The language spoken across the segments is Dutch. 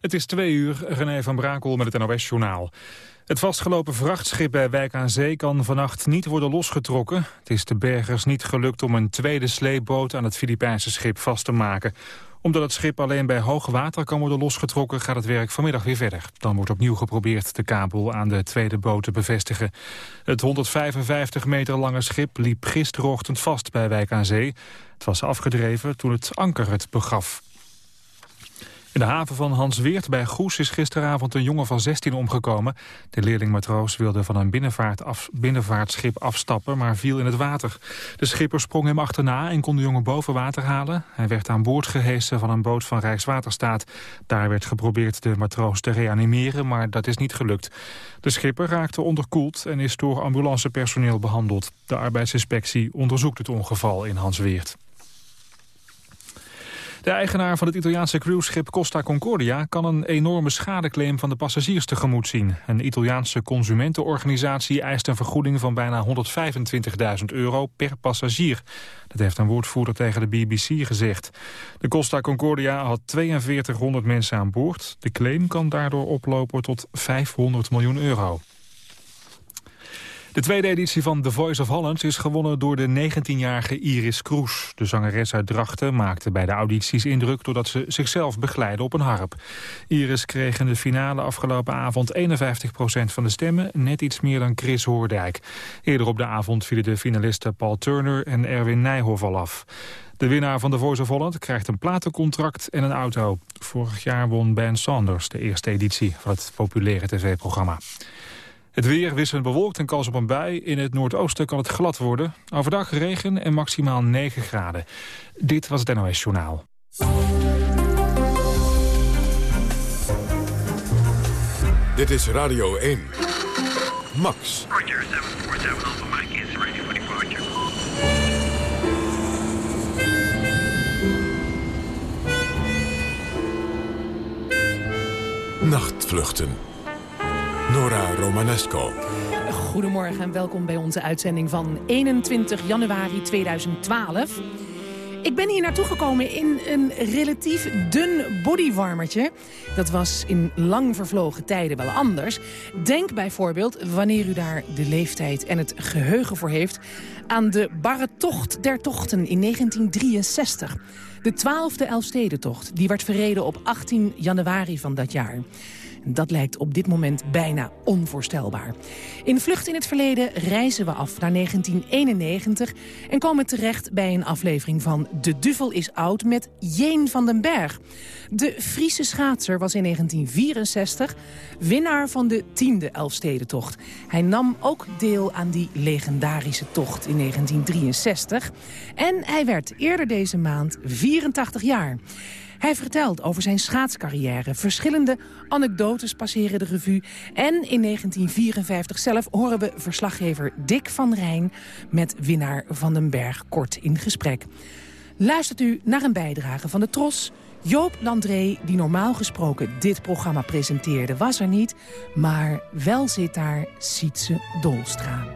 Het is twee uur, René van Brakel met het NOS-journaal. Het vastgelopen vrachtschip bij Wijk aan Zee kan vannacht niet worden losgetrokken. Het is de bergers niet gelukt om een tweede sleepboot aan het Filipijnse schip vast te maken. Omdat het schip alleen bij hoog water kan worden losgetrokken... gaat het werk vanmiddag weer verder. Dan wordt opnieuw geprobeerd de kabel aan de tweede boot te bevestigen. Het 155 meter lange schip liep gisterochtend vast bij Wijk aan Zee. Het was afgedreven toen het anker het begaf. In de haven van Hans Weert bij Goes is gisteravond een jongen van 16 omgekomen. De leerlingmatroos wilde van een binnenvaart af, binnenvaartschip afstappen, maar viel in het water. De schipper sprong hem achterna en kon de jongen boven water halen. Hij werd aan boord gehesen van een boot van Rijkswaterstaat. Daar werd geprobeerd de matroos te reanimeren, maar dat is niet gelukt. De schipper raakte onderkoeld en is door ambulancepersoneel behandeld. De arbeidsinspectie onderzoekt het ongeval in Hans Weert. De eigenaar van het Italiaanse cruiseschip Costa Concordia... kan een enorme schadeclaim van de passagiers tegemoet zien. Een Italiaanse consumentenorganisatie eist een vergoeding van bijna 125.000 euro per passagier. Dat heeft een woordvoerder tegen de BBC gezegd. De Costa Concordia had 4200 mensen aan boord. De claim kan daardoor oplopen tot 500 miljoen euro. De tweede editie van The Voice of Holland is gewonnen door de 19-jarige Iris Kroes. De zangeres uit Drachten maakte bij de audities indruk doordat ze zichzelf begeleidde op een harp. Iris kreeg in de finale afgelopen avond 51% van de stemmen, net iets meer dan Chris Hoordijk. Eerder op de avond vielen de finalisten Paul Turner en Erwin Nijhoff al af. De winnaar van The Voice of Holland krijgt een platencontract en een auto. Vorig jaar won Ben Saunders de eerste editie van het populaire tv-programma. Het weer wisselend bewolkt en kans op een bui. In het noordoosten kan het glad worden. Overdag regen en maximaal 9 graden. Dit was het NOS Journaal. Dit is Radio 1. Max. Roger, 747 Alpha Mike is ready for departure. Nachtvluchten. Nora Romanesco. Goedemorgen en welkom bij onze uitzending van 21 januari 2012. Ik ben hier naartoe gekomen in een relatief dun bodywarmertje. Dat was in lang vervlogen tijden wel anders. Denk bijvoorbeeld, wanneer u daar de leeftijd en het geheugen voor heeft... aan de barre tocht der tochten in 1963. De twaalfde Elfstedentocht, die werd verreden op 18 januari van dat jaar. Dat lijkt op dit moment bijna onvoorstelbaar. In Vlucht in het Verleden reizen we af naar 1991... en komen terecht bij een aflevering van De Duvel is Oud met Jeen van den Berg. De Friese schaatser was in 1964 winnaar van de tiende Elfstedentocht. Hij nam ook deel aan die legendarische tocht in 1963. En hij werd eerder deze maand 84 jaar. Hij vertelt over zijn schaatscarrière. Verschillende anekdotes passeren de revue. En in 1954 zelf horen we verslaggever Dick van Rijn... met winnaar Van den Berg kort in gesprek. Luistert u naar een bijdrage van de Tros... Joop Landré, die normaal gesproken dit programma presenteerde, was er niet. Maar wel zit daar Sietse Dolstra.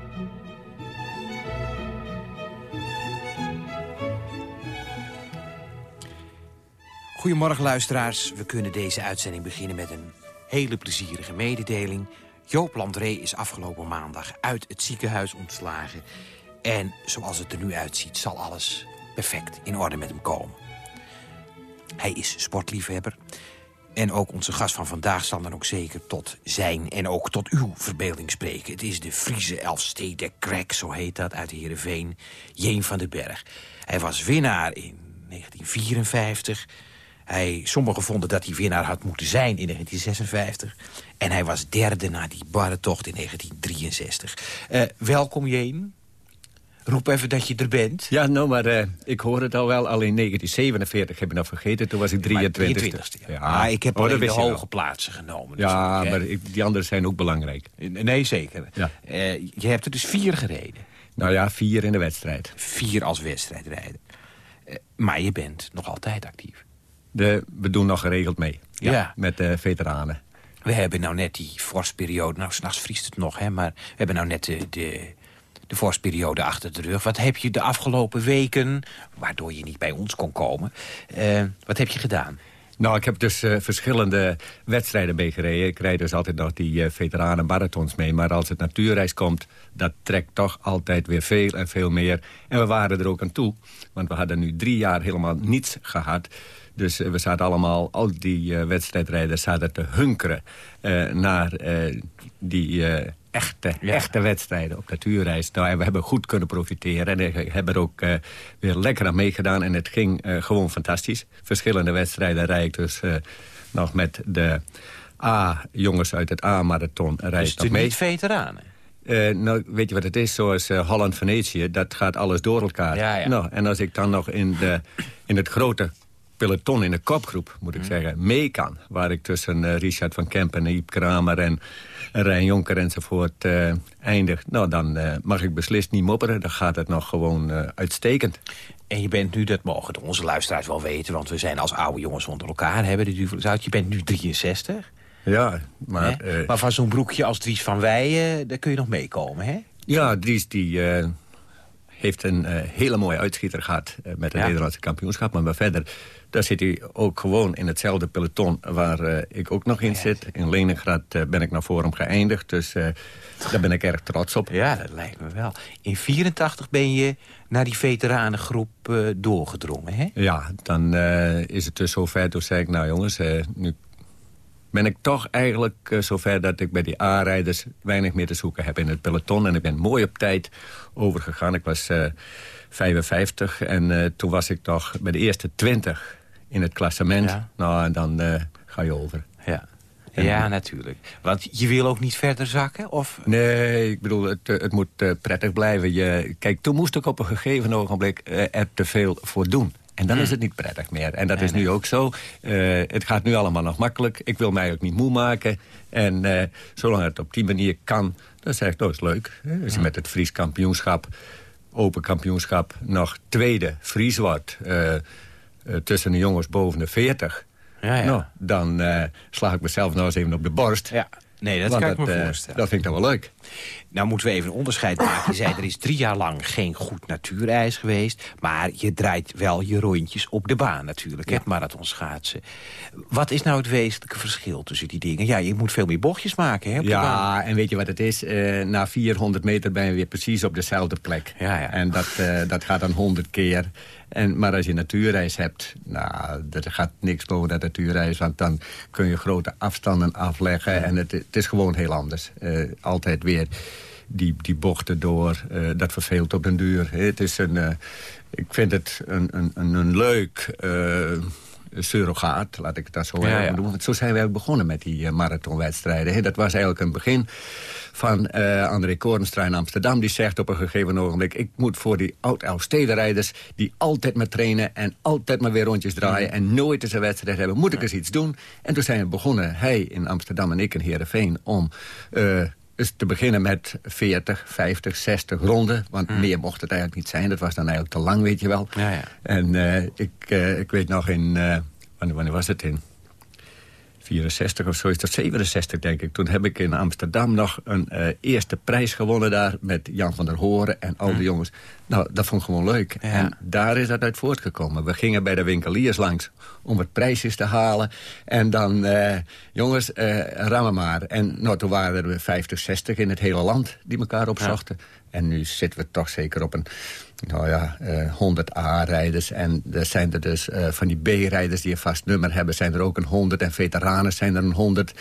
Goedemorgen luisteraars. We kunnen deze uitzending beginnen met een hele plezierige mededeling. Joop Landré is afgelopen maandag uit het ziekenhuis ontslagen. En zoals het er nu uitziet zal alles perfect in orde met hem komen. Hij is sportliefhebber. En ook onze gast van vandaag zal dan ook zeker tot zijn en ook tot uw verbeelding spreken. Het is de Friese Elfstede Crack, zo heet dat, uit Heerenveen, Jeen van den Berg. Hij was winnaar in 1954 hij, sommigen vonden dat hij winnaar had moeten zijn in 1956. En hij was derde na die barre tocht in 1963. Uh, welkom, Jeen. Roep even dat je er bent. Ja, nou, maar uh, ik hoor het al wel. Al in 1947 heb ik nog vergeten. Toen was ik 23. 23 ja. Maar ik heb oh, alleen de hoge plaatsen genomen. Ja, maar ik, die anderen zijn ook belangrijk. Nee, zeker. Ja. Uh, je hebt er dus vier gereden. Nou ja, vier in de wedstrijd. Vier als wedstrijdrijder. Uh, maar je bent nog altijd actief. De, we doen nog geregeld mee. Ja. Met de veteranen. We hebben nou net die vorstperiode... Nou, s'nachts vriest het nog, hè. Maar we hebben nou net de, de, de vorstperiode achter de rug. Wat heb je de afgelopen weken... waardoor je niet bij ons kon komen... Uh, wat heb je gedaan? Nou, ik heb dus uh, verschillende wedstrijden meegereden. Ik rijd dus altijd nog die uh, veteranen marathons mee. Maar als het natuurreis komt, dat trekt toch altijd weer veel en veel meer. En we waren er ook aan toe. Want we hadden nu drie jaar helemaal niets gehad. Dus uh, we zaten allemaal, al die wedstrijdrijders zaten te hunkeren... naar die echte, echte wedstrijden op natuurreis. Nou, en we hebben goed kunnen profiteren. En we hebben er ook uh, weer lekker aan meegedaan. En het ging uh, gewoon fantastisch. Verschillende wedstrijden rijd ik dus uh, nog met de A-jongens uit het A-marathon. Dus nog mee. niet veteranen? nou, weet je wat het is? Zoals Holland-Venetië, dat gaat alles door elkaar. Ja, ja. Nou, en als ik dan nog in, de, in het grote peloton in de kopgroep, moet ik mm. zeggen, mee kan. Waar ik tussen Richard van Kempen en Iep Kramer en Rijn Jonker enzovoort uh, eindigt... nou, dan uh, mag ik beslist niet mopperen. Dan gaat het nog gewoon uh, uitstekend. En je bent nu, dat mogen onze luisteraars wel weten... want we zijn als oude jongens onder elkaar, hebben de uit. Je bent nu 63. Ja, maar... maar van zo'n broekje als Dries van Weijen, daar kun je nog meekomen, hè? Ja, Dries die heeft een hele mooie uitschieter gehad... met het Nederlandse kampioenschap. Maar verder daar zit hij ook gewoon in hetzelfde peloton waar uh, ik ook nog in zit. In Leningrad uh, ben ik naar voren geëindigd, dus uh, daar ben ik erg trots op. Ja, dat lijkt me wel. In 84 ben je naar die veteranengroep doorgedrongen, hè? Ja, dan is het dus zover. Toen zei ik, nou jongens, nu ben ik toch eigenlijk zover dat ik bij die A-rijders weinig meer te zoeken heb in het peloton. En ik ben mooi op tijd overgegaan. Ik was 55 en toen was ik toch bij de eerste 20 in het klassement. Nou, en dan uh, ga je over. Ja. ja, natuurlijk. Want je wil ook niet verder zakken? Of? Nee, ik bedoel, het, eh, het moet uh, prettig blijven. Je, kijk, toen moest ik op een gegeven ogenblik uh, er te veel voor doen. En dan is hmm. het niet prettig meer. En dat is nu ook zo. het gaat nu allemaal nog makkelijk. Ik wil mij ook niet moe maken. En zolang het op die manier kan, dan zeg ik, dat is leuk. Als je hmm. met het Fries kampioenschap, open kampioenschap, nog tweede Fries wordt... Eh, tussen de jongens boven de 40... Ja, ja. Nou, dan uh, sla ik mezelf nou eens even op de borst. Ja. Nee, dat kan ik me uh, voorstellen. Dat vind ik dan wel leuk. Nou moeten we even een onderscheid maken. Je zei, er is drie jaar lang geen goed natuurijs geweest. Maar je draait wel je rondjes op de baan natuurlijk. Ja. Het marathon schaatsen. Wat is nou het wezenlijke verschil tussen die dingen? Ja, je moet veel meer bochtjes maken. Hè, op ja, de baan. en weet je wat het is? Uh, na 400 meter ben je weer precies op dezelfde plek. Ja, ja. En dat, uh, dat gaat dan 100 keer. En, maar als je natuurreis hebt, nou, er gaat niks boven dat natuurreis. Want dan kun je grote afstanden afleggen. En het, het is gewoon heel anders. Uh, altijd weer die, die bochten door. Uh, dat verveelt op den duur. Het is een, uh, ik vind het een, een, een leuk surrogaat, laat ik het zo ja, doen. Want zo zijn wij ook begonnen met die marathonwedstrijden. Dat was eigenlijk een begin van uh, André Korenstra in Amsterdam. Die zegt op een gegeven ogenblik... ik moet voor die oud-Elfstedenrijders die altijd maar trainen... en altijd maar weer rondjes draaien mm. en nooit eens een wedstrijd hebben... moet ik eens iets doen. En toen zijn we begonnen, hij in Amsterdam en ik in Heerenveen... om uh, eens te beginnen met 40, 50, 60 ronden. Want mm. meer mocht het eigenlijk niet zijn. Dat was dan eigenlijk te lang, weet je wel. Ja, ja. En uh, ik, ik weet nog in... wanneer, wanneer was het in? 64 of zo is dat 67 denk ik. Toen heb ik in Amsterdam nog een uh, eerste prijs gewonnen daar... met Jan van der Horen en al die jongens. Nou, dat vond ik gewoon leuk. En daar is dat uit voortgekomen. We gingen bij de winkeliers langs om het prijsjes te halen. En dan, uh, jongens, uh, rammen maar. En nou, toen waren er 50, 60 in het hele land die elkaar opzochten. En nu zitten we toch zeker op een nou ja, uh, eh, 100 A-rijders. En er zijn er dus uh, van die B-rijders die een vast nummer hebben... zijn er ook een 100 en veteranen zijn er een 100.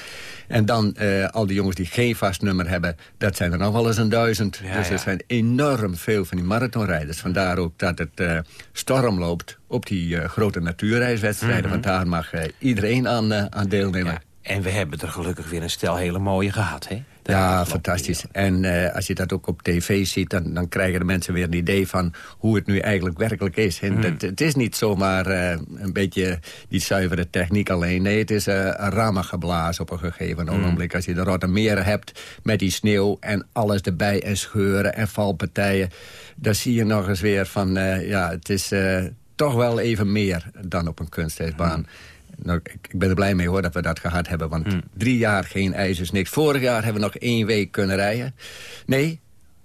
En dan uh, al die jongens die geen vast nummer hebben... dat zijn er nog wel eens een duizend. Ja, dus er ja. zijn enorm veel van die marathonrijders. Vandaar ook dat het storm loopt op die grote natuurreiswedstrijden. Mm -hmm. Want daar mag iedereen aan, aan deelnemen. Ja. En we hebben er gelukkig weer een stel hele mooie gehad, hè? Ja, fantastisch. En uh, als je dat ook op tv ziet, dan, dan krijgen de mensen weer een idee van hoe het nu eigenlijk werkelijk is. En mm. het, het, is niet zomaar uh, een beetje die zuivere techniek alleen. Nee, het is uh, een geblazen op een gegeven mm. ogenblik. Als je de rotte meren hebt met die sneeuw en alles erbij en scheuren en valpartijen. Dan zie je nog eens weer van, ja, het is toch wel even meer dan op een kunstijsbaan. Mm nou, ik, ben er blij mee hoor dat we dat gehad hebben. Want hmm. drie jaar geen ijs is niks. Vorig jaar hebben we nog één week kunnen rijden. Nee,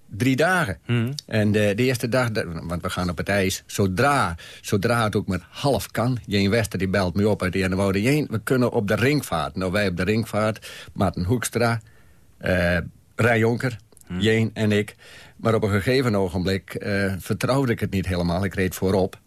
drie dagen. Hmm. En de, de eerste dag, want we gaan op het ijs, zodra, zodra het ook maar half kan... Jeen Wester die belt me op uit de Ennewoude. Jeen, we kunnen op de ringvaart. Nou, wij op de ringvaart, Maarten Hoekstra, eh Rij Jonker, Hmm. Jeen en ik. Maar op een gegeven ogenblik eh, vertrouwde ik het niet helemaal. Ik reed voorop.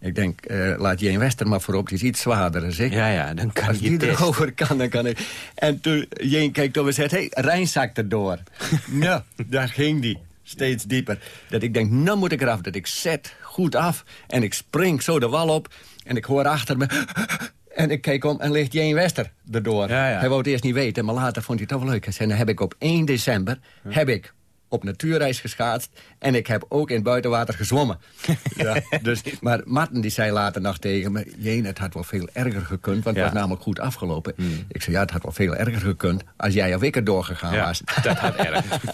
Ik denk, eh, laat Jeen Wester maar voorop, die is iets zwaarder ik. Ja, ja, dan kan Als je die testen. erover kan, dan kan ik. En toen Jeen kijkt op en zegt, hé, hey, Rijn zakt erdoor. nou, daar ging die. Steeds dieper. Dat ik denk, nou moet ik eraf. Dat ik zet goed af. En ik spring zo de wal op. En ik hoor achter me... En ik kijk om en ligt Jeen Wester erdoor. Ja, ja. Hij wou het eerst niet weten, maar later vond hij het toch wel leuk. Hij zei, dan heb ik op 1 december... heb ik op natuurreis geschaatst. En ik heb ook in het buitenwater gezwommen. ja, dus, maar Martin die zei later nog tegen me... Jeen, het had wel veel erger gekund, want Ja. het was namelijk goed afgelopen. Ik zei, ja, het had wel veel erger gekund... als jij of ik er doorgegaan Ja, was. dat had erg.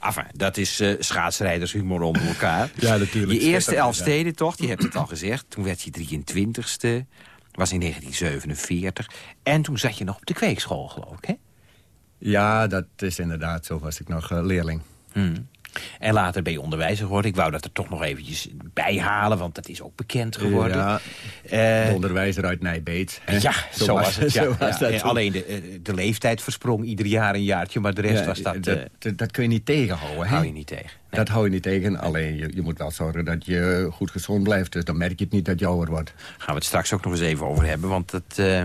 Enfin, dat is eh schaatsrijdershumor onder elkaar. Ja, natuurlijk. Je eerste Elfstedentocht, je hebt het al gezegd. Toen werd je 23ste. was in 1947. En toen zat je nog op de kweekschool, geloof ik, hè? Ja, dat is inderdaad zo. Was ik nog eh, leerling. Hmm. En later ben je onderwijzer geworden. Ik wou dat er toch nog eventjes bij halen, want dat is ook bekend geworden. Ja, Eh, de onderwijzer uit Nijbeet. hè? ja, zo, was het. Ja, zo was ja. dat En toen. alleen de, eh, de leeftijd versprong ieder jaar een jaartje, maar de rest Ja, was dat... dat, dat, dat kun je niet tegenhouden. hè? hou je niet tegen. Nee. Dat hou je niet tegen. Alleen je, je moet wel zorgen dat je goed gezond blijft. Dus dan merk je het niet dat je ouder wordt. gaan we het straks ook nog eens even over hebben. Want eh,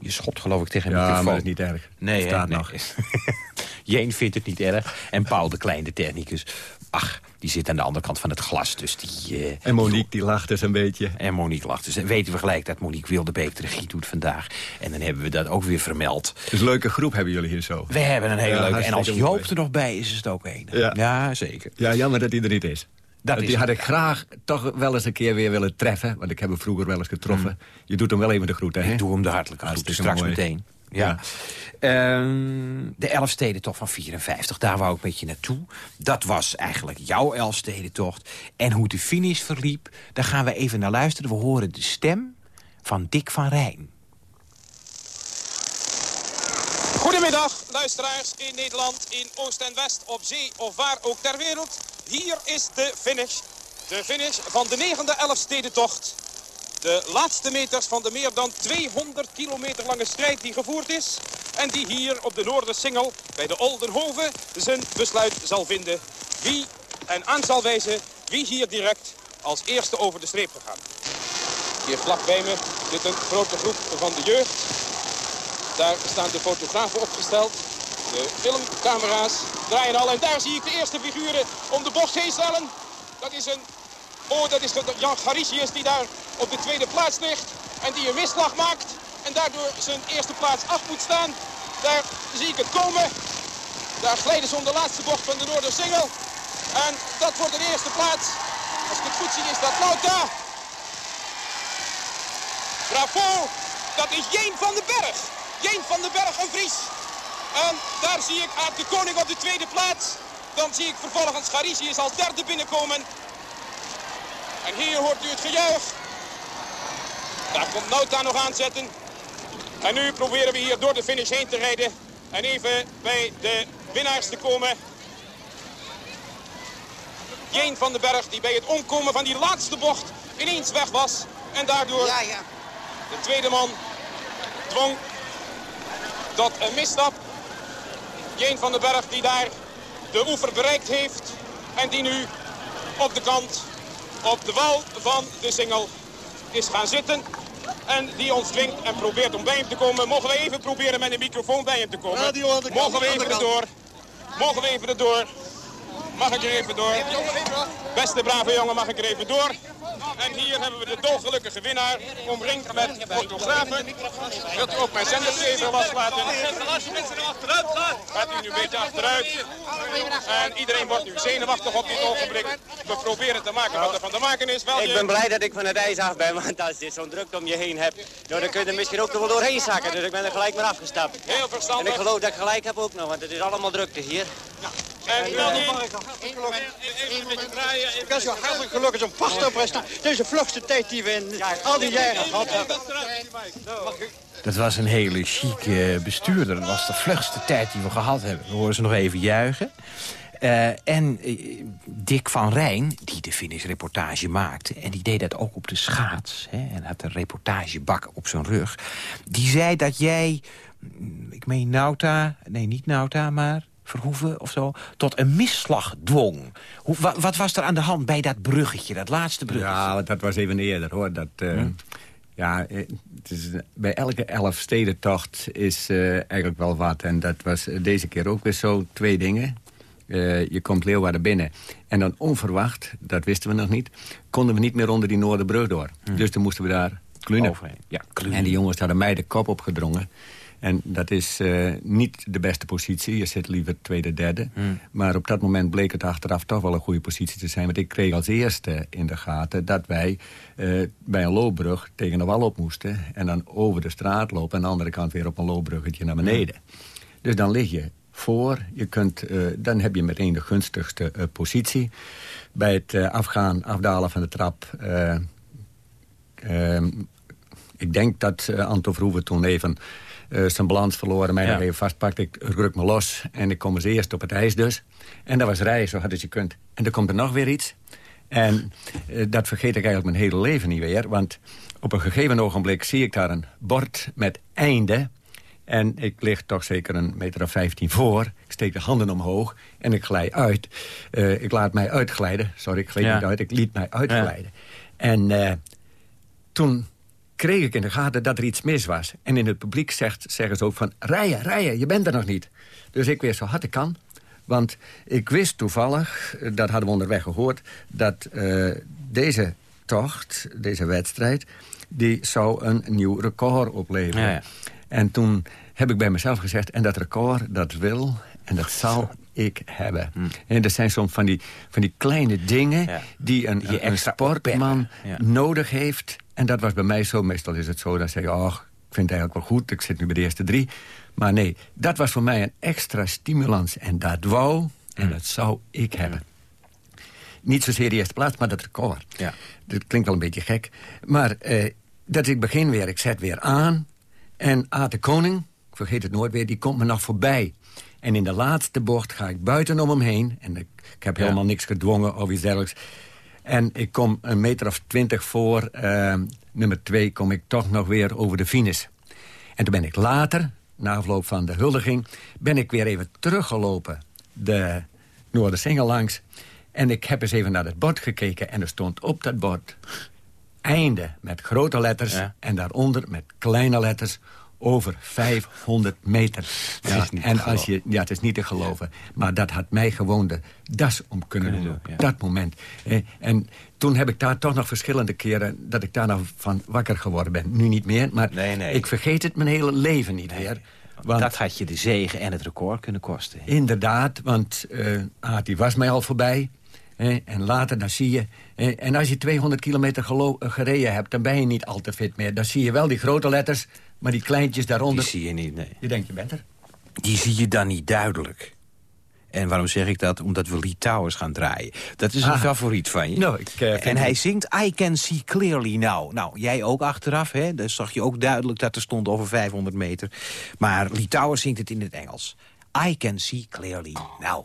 je schot geloof ik tegen een Ja, microfoon. maar dat is niet erg. Nee, Staat nog. Jeen vindt het niet erg. En Paul, de kleine technicus, ach, die zit aan de andere kant van het glas. Dus die... eh, En Monique die lacht dus een beetje. en Monique lacht. Dus dan weten we gelijk dat Monique Wildebeek de regie doet vandaag. En dan hebben we dat ook weer vermeld. Dus een leuke groep hebben jullie hier zo. We hebben een hele Ja, leuke. En als Joop er nog bij is, is het ook een. Ja. zeker. Ja, jammer dat hij er niet is. Dat is die had ik graag toch wel eens een keer weer willen treffen. Want ik heb hem vroeger wel eens getroffen. Je doet hem wel even de groeten, hè? Mm. Ik doe hem de hartelijke groeten Hartstikke straks mooi. meteen. Ja. Ehm, de Elfstedentocht van 54, daar wou ik met je naartoe. Dat was eigenlijk jouw Elfstedentocht. En hoe de finish verliep, daar gaan we even naar luisteren. We horen de stem van Dick van Rijn. Goedemiddag, luisteraars in Nederland, in Oost en West, op zee of waar ook ter wereld. Hier is de finish. De finish van de negende Elfstedentocht. De laatste meters van de meer dan 200 kilometer lange strijd die gevoerd is. En die hier op de Noordersingel bij de Oldenhoven zijn besluit zal vinden. Wie en aan zal wijzen wie hier direct als eerste over de streep gegaan. Hier vlak bij me zit een grote groep van de jeugd. Daar staan de fotografen opgesteld. De filmcamera's draaien al. En daar zie ik de eerste figuren om de bocht heen stellen. Dat is een... Oh, dat is de- Jan Garicius die daar op de tweede plaats ligt. En die een misslag maakt. En daardoor zijn eerste plaats af moet staan. Daar zie ik het komen. Daar glijden ze om de laatste bocht van de Noordersingel. En dat wordt de eerste plaats. Als ik het goed zie is dat Lauta. Bravo! Dat is Jeen van den Berg. Jeen van den Berg, een Vries. En daar zie ik Aad de Koning op de tweede plaats. Dan zie ik vervolgens Garicius als derde binnenkomen. En hier hoort u het gejuich. Daar komt Nauta nog aanzetten. En nu proberen we hier door de finish heen te rijden. En even bij de winnaars te komen. Jeen van den Berg die bij het omkomen van die laatste bocht ineens weg was. En daardoor de tweede man dwong tot een misstap. Jeen van den Berg die daar de oever bereikt heeft. En die nu op de kant, op de wal van de singel is gaan zitten. En die ons dwingt en probeert om bij hem te komen. Mogen we even proberen met een microfoon bij hem te komen? Mogen we even erdoor? Mogen we even erdoor? Mag ik er even door? Beste brave jongen, mag ik er even door? En hier hebben we de dolgelukkige winnaar, omringd met fotografen. Wilt u ook mijn zender even loslaten? Gaat u nu een beetje achteruit? En iedereen wordt nu zenuwachtig op dit ogenblik. We proberen te maken wat er van te maken is. Wel, Ik ben blij dat ik van het ijs af ben, want als je zo'n drukte om je heen hebt, nou, dan kun je er misschien ook nog wel doorheen zakken. Dus ik ben er gelijk maar afgestapt. Heel En ik verstandig. geloof dat ik gelijk heb ook nog, want het is allemaal drukte hier. En wel die- Ik wens u hartelijk geluk. Het is een prachtige prestatie. Dit is de vlugste tijd die we in al die jaren gehad hebben. Dat was een hele chique bestuurder. Dat was de vlugste tijd die we gehad hebben. We horen ze nog even juichen. Eh, en eh, Dick van Rijn, die de finishreportage maakte... en die deed dat ook op de schaats... Hè, en had een reportagebak op zijn rug... die zei dat jij, mm, ik meen Nauta... nee, niet Nauta, maar Verhoeven of zo... tot een misslag dwong. Hoe, wa- wat was er aan de hand bij dat bruggetje, dat laatste bruggetje? Ja, dat was even eerder, hoor. Dat, eh, Ja, eh, het is, eh, bij elke elf stedentocht is eigenlijk wel wat. En dat was deze keer ook weer zo. Twee dingen. Je komt Leeuwarden binnen. En dan onverwacht, dat wisten we nog niet... konden we niet meer onder die Noorderbrug door. Dus toen moesten we daar klunen. Overheen. Ja, klunen. En die jongens hadden mij de kop opgedrongen. En dat is eh, niet de beste positie. Je zit liever tweede, derde. Maar op dat moment bleek het achteraf toch wel een goede positie te zijn. Want ik kreeg als eerste in de gaten dat wij eh, bij een loopbrug tegen de wal op moesten. En dan over de straat lopen. En aan de andere kant weer op een loopbruggetje naar beneden. Dus dan lig je voor. Je kunt, eh, dan heb je meteen de gunstigste positie. Bij het afgaan, afdalen van de trap... eh, Ehm, ik denk dat Anton Verhoeven toen even eh, zijn balans verloren. Mij Ja. nog even vastpakt. Ik ruk me los. En ik kom als eerst op het ijs dus. En dat was rijden zo hard als je kunt. En dan komt er nog weer iets. En eh, dat vergeet ik eigenlijk mijn hele leven niet weer. Want op een gegeven ogenblik zie ik daar een bord met einde. En ik lig toch zeker een meter of 15 voor. Ik steek de handen omhoog en ik glij uit. Eh, ik laat mij uitglijden. Sorry, ik gleed Ja. niet uit. Ik liet mij uitglijden. En toen kreeg ik in de gaten dat er iets mis was. En in het publiek zegt, zeggen ze ook van... rijden, rijden, je bent er nog niet. Dus ik weer zo hard ik kan. Want ik wist toevallig, eh, dat hadden we onderweg gehoord... dat eh, deze tocht, deze wedstrijd... die zou een nieuw record opleveren. Ja, ja. En toen heb ik bij mezelf gezegd... en dat record, dat wil en dat zal ik hebben. En dat zijn soms van die, van die kleine dingen... Ja. die een, Die je een, sportman. Ja. nodig heeft. En dat was bij mij zo. Meestal is het zo dat zeg je... oh, ik vind het eigenlijk wel goed, ik zit nu bij de eerste drie. Maar nee, dat was voor mij een extra stimulans. En dat wou en Mm. dat zou ik hebben. Niet zozeer de eerste plaats, maar dat record. Ja. Dat klinkt wel een beetje gek. Maar eh, dat ik begin weer, ik zet weer aan. En Aad de Koning, ik vergeet het nooit weer, die komt me nog voorbij. En in de laatste bocht ga ik buiten om hem heen. En ik, ik heb Ja. helemaal niks gedwongen of iets dergelijks. En ik kom een meter of twintig voor eh, nummer twee... kom ik toch nog weer over de finish. En toen ben ik later, na afloop van de huldiging... ben ik weer even teruggelopen de Noordersingel langs. En ik heb eens even naar het bord gekeken... en er stond op dat bord... einde met grote letters... Ja. en daaronder met kleine letters... over 500 meter. Te en als je, ja, het is niet te geloven. Maar dat had mij gewoon de das om kunnen Kunnen doen. op ja. dat moment. Eh, en toen heb ik daar toch nog verschillende keren... dat ik daar nog van wakker geworden ben. Nu niet meer, maar Nee, nee. ik vergeet het mijn hele leven niet weer. Want dat had je de zegen en het record kunnen kosten. inderdaad, want Aad, die was mij al voorbij... hè, en later, dan zie je... hè, en als je 200 kilometer eh, gereden hebt... dan ben je niet al te fit meer. Dan zie je wel die grote letters, maar die kleintjes Die daaronder... zie je niet, nee. Je denkt, je bent er. Die zie je dan niet duidelijk. En waarom zeg ik dat? Omdat we Lee Towers gaan draaien. Dat is een Ah. favoriet van je. Nou, ik, vind en hij het- zingt I Can See Clearly Now. Nou, jij ook achteraf, hè? Daar zag je ook duidelijk dat er stond over 500 meter. Maar Lee Towers zingt het in het Engels. I Can See Clearly Now.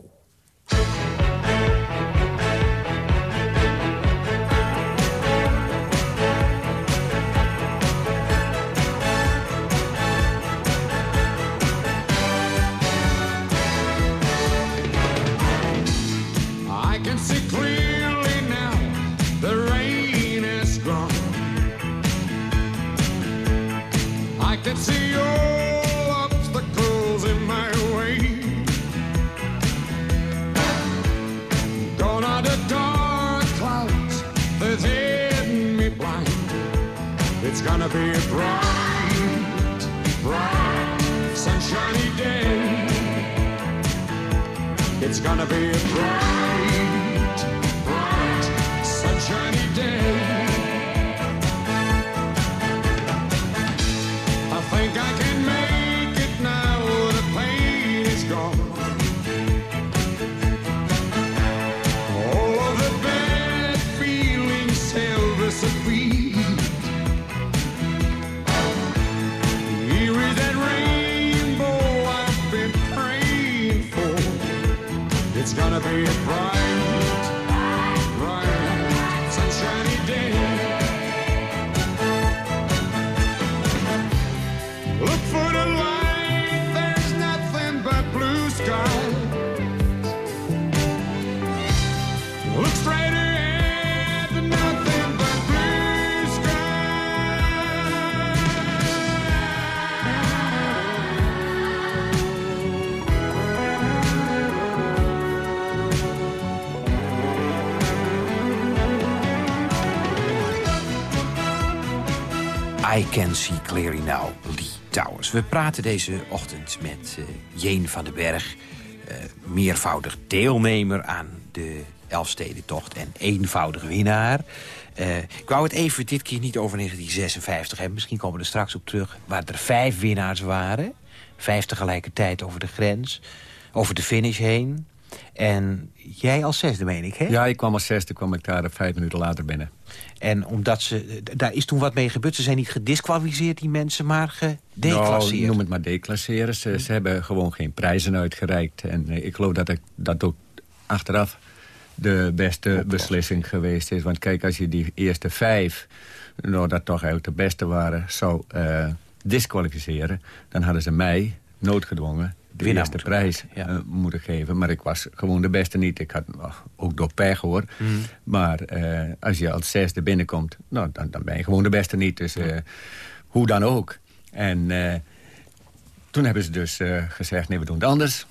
I Can See Clearly Now, Lee Towers. We praten deze ochtend met eh, Jeen van den Berg... eh, meervoudig deelnemer aan de Elfstedentocht en eenvoudig winnaar. Eh, ik wou het even dit keer niet over 1956 hebben. Misschien komen we er straks op terug. Waar er vijf winnaars waren. Vijf tegelijkertijd over de grens. Over de finish heen. En jij als zesde, meen ik, hè? Ja, ik kwam als zesde, kwam ik daar vijf minuten later binnen. En omdat ze... Daar is toen wat mee gebeurd. Ze zijn niet gedisqualificeerd, die mensen, maar gedeclasseerd. Nou, noem het maar declasseren. Ze, ze hebben gewoon geen prijzen uitgereikt. En eh, ik geloof dat ik, dat ook achteraf de beste beslissing geweest is. Want kijk, als je die eerste vijf, nou, dat toch eigenlijk de beste waren, zou eh, disqualificeren... dan hadden ze mij noodgedwongen de Winnaar eerste prijs eh, moeten geven. Maar ik was gewoon de beste niet. Ik had oh, ook door pech hoor. Maar eh, als je als zesde binnenkomt, nou, dan, dan ben je gewoon de beste niet. Dus eh, hoe dan ook. En toen hebben ze dus gezegd, nee, we doen het anders.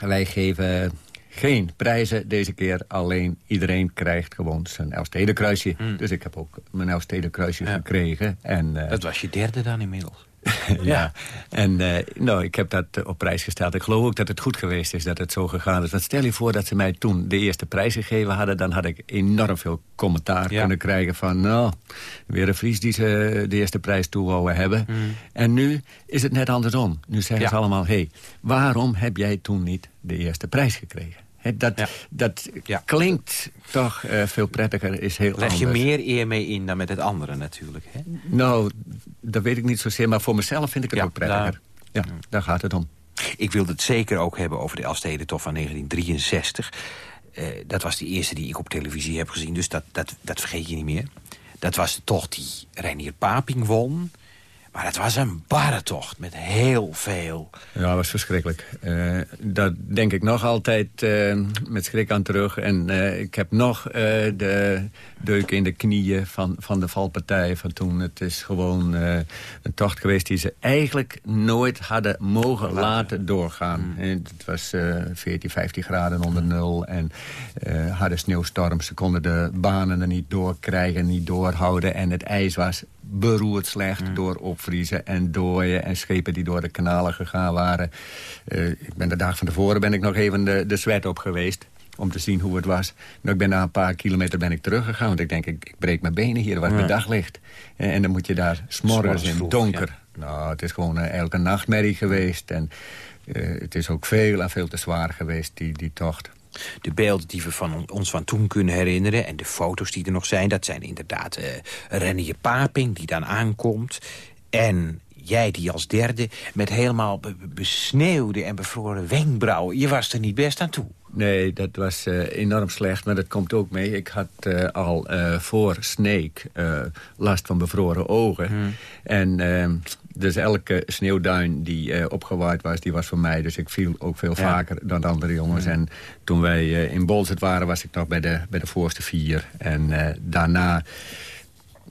Wij geven geen prijzen deze keer. Alleen iedereen krijgt gewoon zijn Elfstedenkruisje. Dus ik heb ook mijn Elfstedenkruisje gekregen. En, Dat was je derde dan inmiddels. ja. En eh, nou, ik heb dat eh, op prijs gesteld. Ik geloof ook dat het goed geweest is dat het zo gegaan is. Want stel je voor dat ze mij toen de eerste prijs gegeven hadden... dan had ik enorm veel commentaar Ja. kunnen krijgen van... nou, weer een Fries die ze de eerste prijs toe wouden hebben. En nu is het net andersom. Nu zeggen Mm. Ja. ze allemaal... hé, hey, waarom heb jij toen niet de eerste prijs gekregen? Dat Ja. dat Ja. klinkt toch eh, veel prettiger, is heel Leg je anders. meer eer mee in dan met het andere natuurlijk. Hè? Nou, dat weet ik niet zozeer, maar voor mezelf vind ik het Ja, ook prettiger. Ja, daar gaat het om. Ik wilde het zeker ook hebben over de Elfstedentocht van 1963. Eh, dat was de eerste die ik op televisie heb gezien, dus dat, dat, dat vergeet je niet meer. Dat was de tocht die Reinier Paping won. Maar het was een barre tocht met heel veel... Ja, dat was verschrikkelijk. Eh daar denk ik nog altijd eh, met schrik aan terug. En eh, ik heb nog de deuken in de knieën van, van de valpartij van toen. Het is gewoon een tocht geweest die ze eigenlijk nooit hadden mogen laten doorgaan. En het was eh 14, 15 graden onder nul en harde sneeuwstorm. Ze konden de banen er niet doorkrijgen, niet doorhouden. En het ijs was beroerd slecht door opvriezen en dooien... en schepen die door de kanalen gegaan waren. Eh, ik ben de dag van tevoren ben ik nog even de, de zwet op geweest om te zien hoe het was. Nou, ik ben na een paar kilometer ben ik teruggegaan. Want ik denk, ik, ik breek mijn benen hier waar het daglicht. En, en dan moet je daar s'morgens in vroeg, donker. Nou, het is gewoon eh, eigenlijk een nachtmerrie geweest. En eh, het is ook veel en veel te zwaar geweest, die, die tocht. De beelden die we van on- ons van toen kunnen herinneren... en de foto's die er nog zijn, dat zijn inderdaad eh Renier Paping... die dan aankomt. En jij die als derde met helemaal be- be- besneeuwde en bevroren wenkbrauwen. Je was er niet best aan toe. Nee, dat was eh, enorm slecht, maar dat komt ook mee. Ik had eh, al eh, voor Snake eh, last van bevroren ogen. En ehm, dus elke sneeuwduin die opgewaaid was, die was voor mij. Dus ik viel ook veel vaker dan de andere jongens. En toen wij in Bolzert waren, was ik nog bij de, bij de voorste vier. En daarna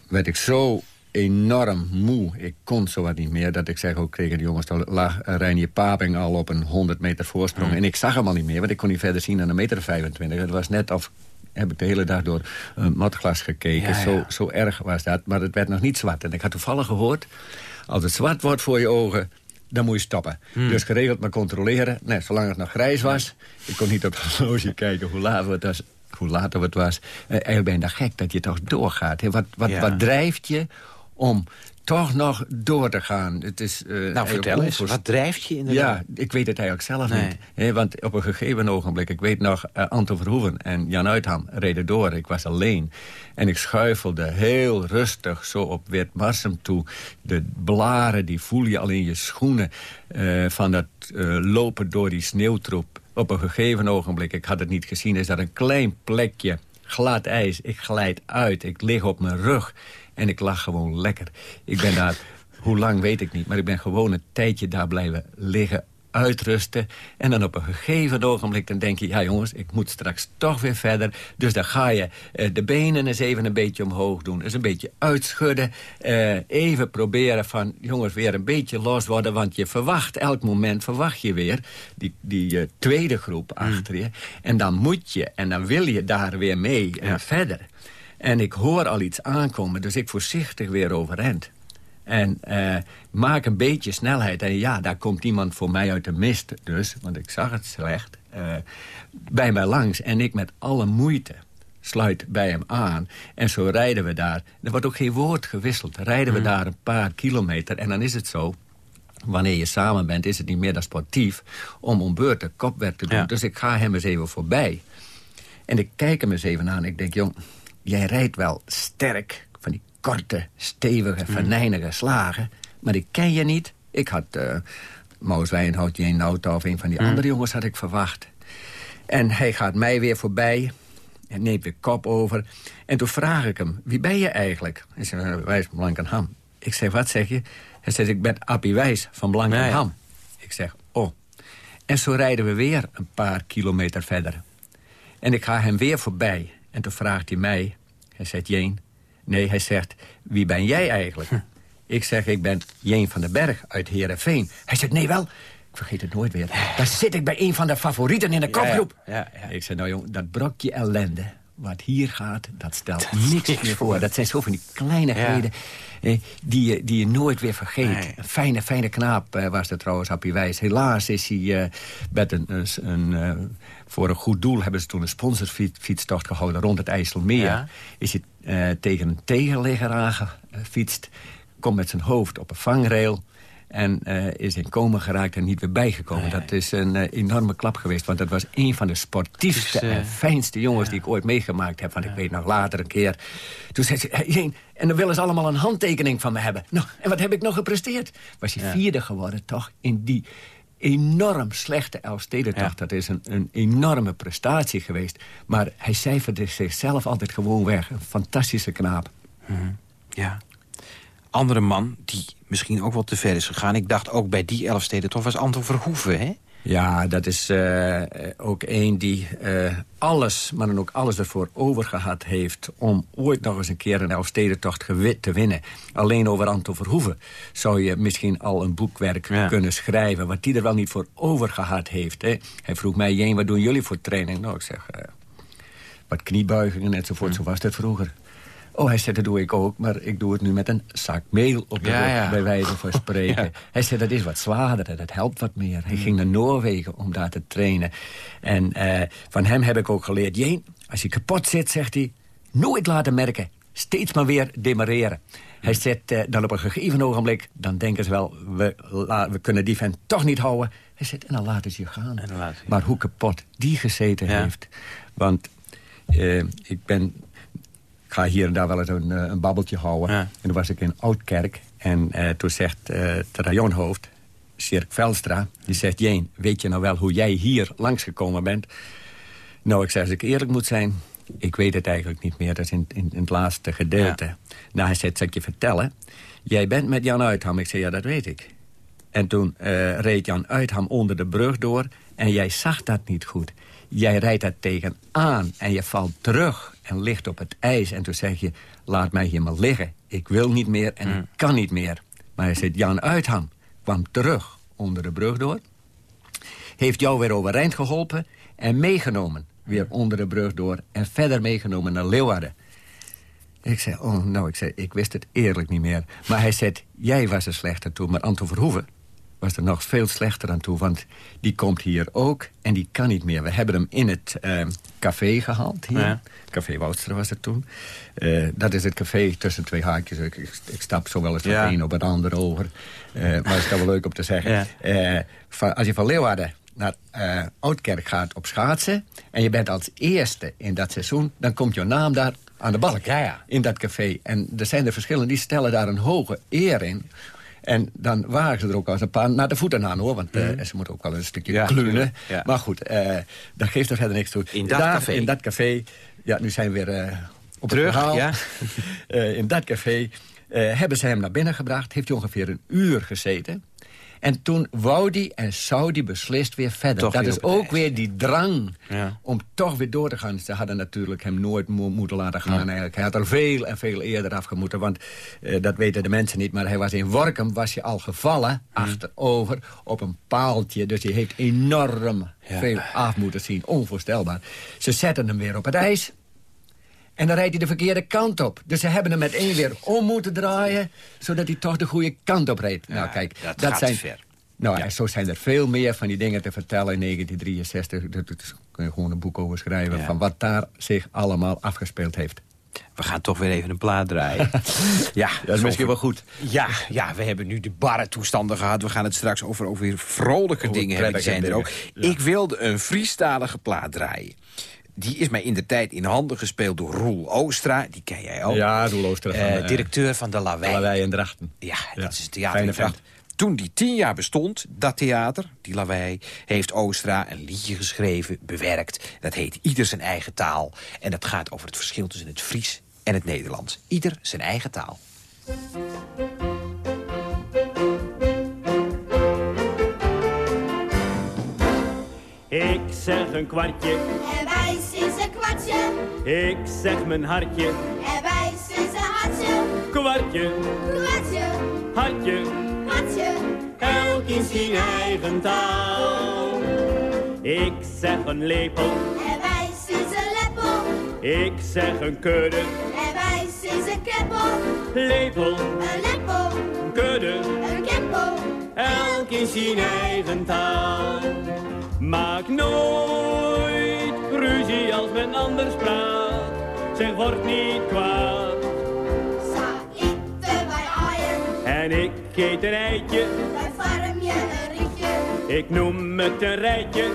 werd ik zo enorm moe. Ik kon zo wat niet meer. Dat ik zeg ook tegen de jongens, daar lag Reinier Paping al op een 100 meter voorsprong. En ik zag hem al niet meer, want ik kon niet verder zien dan een meter of 25. Het was net of heb ik de hele dag door een matglas gekeken. Ja, ja. Zo, zo erg was dat. Maar het werd nog niet zwart. En ik had toevallig gehoord, als het zwart wordt voor je ogen dan moet je stoppen. Dus geregeld maar controleren. Nee, zolang het nog grijs was. Ik kon niet op het horloge kijken hoe laat het was. Hoe later het was. Eh, eigenlijk ben je gek dat je toch doorgaat. Wat, wat, Ja. wat drijft je om toch nog door te gaan? Het is, eh, Nou, vertel eens, wat drijft je inderdaad? ja, ik weet het eigenlijk zelf Nee. niet. Want op een gegeven ogenblik, ik weet nog... eh, Anton Verhoeven en Jan Uitham reden door. Ik was alleen. En ik schuifelde heel rustig zo op Witmarsum toe. De blaren, die voel je al in je schoenen... eh, van dat lopen door die sneeuwtroep. Op een gegeven ogenblik, ik had het niet gezien... is dat een klein plekje glad ijs. Ik glijd uit, ik lig op mijn rug en ik lag gewoon lekker. Ik ben daar, hoe lang weet ik niet... maar ik ben gewoon een tijdje daar blijven liggen uitrusten. En dan op een gegeven ogenblik dan denk je... ja jongens, ik moet straks toch weer verder. Dus dan ga je eh, de benen eens even een beetje omhoog doen. eens een beetje uitschudden. eh, even proberen van, jongens, weer een beetje los worden. Want je verwacht, elk moment verwacht je weer... die, die eh, tweede groep achter je. En dan moet je, en dan wil je daar weer mee en verder. En ik hoor al iets aankomen, dus ik voorzichtig weer overeind. En eh, maak een beetje snelheid. En ja, daar komt iemand voor mij uit de mist dus, want ik zag het slecht, eh, bij mij langs. En ik met alle moeite sluit bij hem aan. En zo rijden we daar. Er wordt ook geen woord gewisseld. Rijden we daar een paar kilometer. En dan is het zo, wanneer je samen bent, is het niet meer dan sportief... om om beurt kopwerk te doen. Ja. Dus ik ga hem eens even voorbij. En ik kijk hem eens even aan. Ik denk, jong, jij rijdt wel sterk. Van die korte, stevige, venijnige slagen. Maar ik ken je niet. Ik had uh, Maus Wijnhout, Jane Nauta of een van die andere jongens had ik verwacht. En hij gaat mij weer voorbij. En neemt weer kop over. En toen vraag ik hem, wie ben je eigenlijk? Hij zegt, Wijs van Blankenham. Ik zeg, wat zeg je? Hij zegt, ik ben Appie Wijs van Blankenham. Ik zeg, oh. En zo rijden we weer een paar kilometer verder. En ik ga hem weer voorbij. En toen vraagt hij mij, hij zegt, Jeen. Nee, hij zegt, wie ben jij eigenlijk? Ik zeg, ik ben Jeen van den Berg uit Heerenveen. Hij zegt, nee wel, ik vergeet het nooit weer. Daar zit ik bij een van de favorieten in de kopgroep. Ja, ja. Ik zei, nou jong, dat brokje ellende wat hier gaat, dat stelt niks meer voor. Dat zijn zo van die kleinigheden eh, die, je, die je nooit weer vergeet. Nee. Een fijne, fijne knaap eh, was dat trouwens, Happy Wijs. Helaas is hij eh, met een, een, eh, voor een goed doel... hebben ze toen een sponsorfietstocht gehouden rond het IJsselmeer. Ja. Is hij eh, tegen een tegenligger aangefietst. Komt met zijn hoofd op een vangrail... En eh, is in coma geraakt en niet weer bijgekomen. Dat is een eh, enorme klap geweest. Want dat was een van de sportiefste Dus, eh, en fijnste jongens... die ik ooit meegemaakt heb. Want ik weet nog later een keer... Toen zei ze, en dan willen ze allemaal een handtekening van me hebben. Nou, en wat heb ik nog gepresteerd? Was hij vierde geworden, toch? In die enorm slechte Elfstedentocht. Ja. Dat is een, een enorme prestatie geweest. Maar hij cijferde zichzelf altijd gewoon weg. Een fantastische knaap. Ja. Andere man die misschien ook wel te ver is gegaan. Ik dacht ook bij die Elfsteden toch was Anton Verhoeven, hè? Ja, dat is eh, ook één die eh, alles, maar dan ook alles ervoor overgehad heeft... om ooit nog eens een keer een Elfstedentocht gewit te winnen. Alleen over Anton Verhoeven zou je misschien al een boekwerk Ja. kunnen schrijven... wat die er wel niet voor overgehad heeft. Hè. Hij vroeg mij, Jeen, wat doen jullie voor training? Nou, ik zeg, eh, wat kniebuigingen enzovoort, zo was dat vroeger. Oh, hij zei, dat doe ik ook, maar ik doe het nu met een zak meel op de Ja, rug, ja. bij wijze van spreken. Ja. Hij zei, dat is wat zwaarder en dat helpt wat meer. Hij ging naar Noorwegen om daar te trainen. En eh, van hem heb ik ook geleerd... Jeen, als je kapot zit, zegt hij... nooit laten merken, steeds maar weer demareren. Hij zegt eh, dan op een gegeven ogenblik... dan denken ze wel, we, la- we kunnen die vent toch niet houden. Hij zegt, en dan laten ze je gaan. Je maar hoe kapot die gezeten heeft. Want eh, ik ben... Ga hier en daar wel eens een, eh, een babbeltje houden. Ja. En toen was ik in Oudkerk. En eh, toen zegt eh de rajonhoofd, Sjerk Velstra... die zegt, Jeen, weet je nou wel hoe jij hier langsgekomen bent? Nou, ik zeg, als ik eerlijk moet zijn... ik weet het eigenlijk niet meer. Dat is in, in, in het laatste gedeelte. Nou, hij zegt, zal ik je vertellen? Jij bent met Jan Uitham. Ik zeg, ja, dat weet ik. En toen reed Jan Uitham onder de brug door... en jij zag dat niet goed. Jij rijdt daar tegenaan en je valt terug en ligt op het ijs. En toen zeg je, laat mij hier maar liggen. Ik wil niet meer en ik kan niet meer. Maar hij zegt, Jan Uitham kwam terug onder de brug door... heeft jou weer overeind geholpen en meegenomen. Weer onder de brug door en verder meegenomen naar Leeuwarden. Ik zei, oh, nou, ik zei, ik wist het eerlijk niet meer. Maar hij zei, jij was er slechter toe, maar Anton Verhoeven was er nog veel slechter aan toe. Want die komt hier ook en die kan niet meer. We hebben hem in het eh, café gehaald hier. Ja. Café Woudster was het toen. Eh, dat is het café tussen twee haakjes. Ik, stap zo wel eens van Ja. een op het ander over. Eh, maar het is wel leuk om te zeggen. Ja. Van, als je van Leeuwarden naar Oudkerk gaat op schaatsen... en je bent als eerste in dat seizoen... dan komt jouw naam daar aan de balk Ja, ja. in dat café. En er zijn er verschillen die stellen daar een hoge eer in. En dan waren ze er ook als een paar naar de voeten aan, hoor. Want eh, ze moeten ook wel een stukje Mhm. Ja. Maar goed, eh daar geeft er verder niks toe. In dat Daar, café. In dat café, ja, nu zijn we weer eh, op Terug, het verhaal. ja. In dat café hebben ze hem naar binnen gebracht. Heeft hij ongeveer een uur gezeten. En toen wou die en zou die beslist weer verder. Toch dat weer is ook weer die drang Ja. om toch weer door te gaan. Ze hadden natuurlijk hem nooit mo- moeten laten gaan. Eigenlijk. Hij had er veel en veel eerder afgemoeten. Want eh, dat weten de mensen niet. Maar hij was in Workum was hij al gevallen. Achterover op een paaltje. Dus hij heeft enorm Ja. veel af moeten zien. Onvoorstelbaar. Ze zetten hem weer op het ijs. En dan rijdt hij de verkeerde kant op. Dus ze hebben hem met één weer om moeten draaien... zodat hij toch de goede kant op reed. nou, kijk, dat gaat zijn, ver. Nou, en zo zijn er veel meer van die dingen te vertellen in 1963. Daar kun je gewoon een boek over schrijven... Ja. van wat daar zich allemaal afgespeeld heeft. We gaan toch weer even een plaat draaien. ja, Dat is misschien wel goed. Ja, ja, we hebben nu de barre toestanden gehad. We gaan het straks over, over weer vrolijke Over dingen hebben. Zijn er ook. ja. Ik wilde een Friestalige plaat draaien. Die is mij in de tijd in handen gespeeld door Roel Oostra. Die ken jij ook. Ja, Roel Oostra van, Eh, eh, directeur van de Lawei. Lawei en Drachten. Ja, Ja, dat is het theater fijne in. Toen die tien jaar bestond, dat theater, die Lawei... heeft Oostra een liedje geschreven, bewerkt. Dat heet Ieder zijn eigen taal. En dat gaat over het verschil tussen het Fries en het Nederlands. Ieder zijn eigen taal. Ik zeg een kwartje, Ik zeg mijn hartje. en wij sinds een hartje, Kwartje, kwartje, hartje, hartje. elk in zijn eigen taal. Ik zeg een lepel, En wij sinds een lepel, ik zeg een kudde. en wij sinds een keppel, Lepel, een lepel, kudde, een keppel. elk in zijn eigen taal. Maak nooit ruzie als men anders praat. Zeg, word niet kwaad. Sa eten wij aaien, En ik eet een eitje, wij farm je een rietje. ik noem het een rijtje.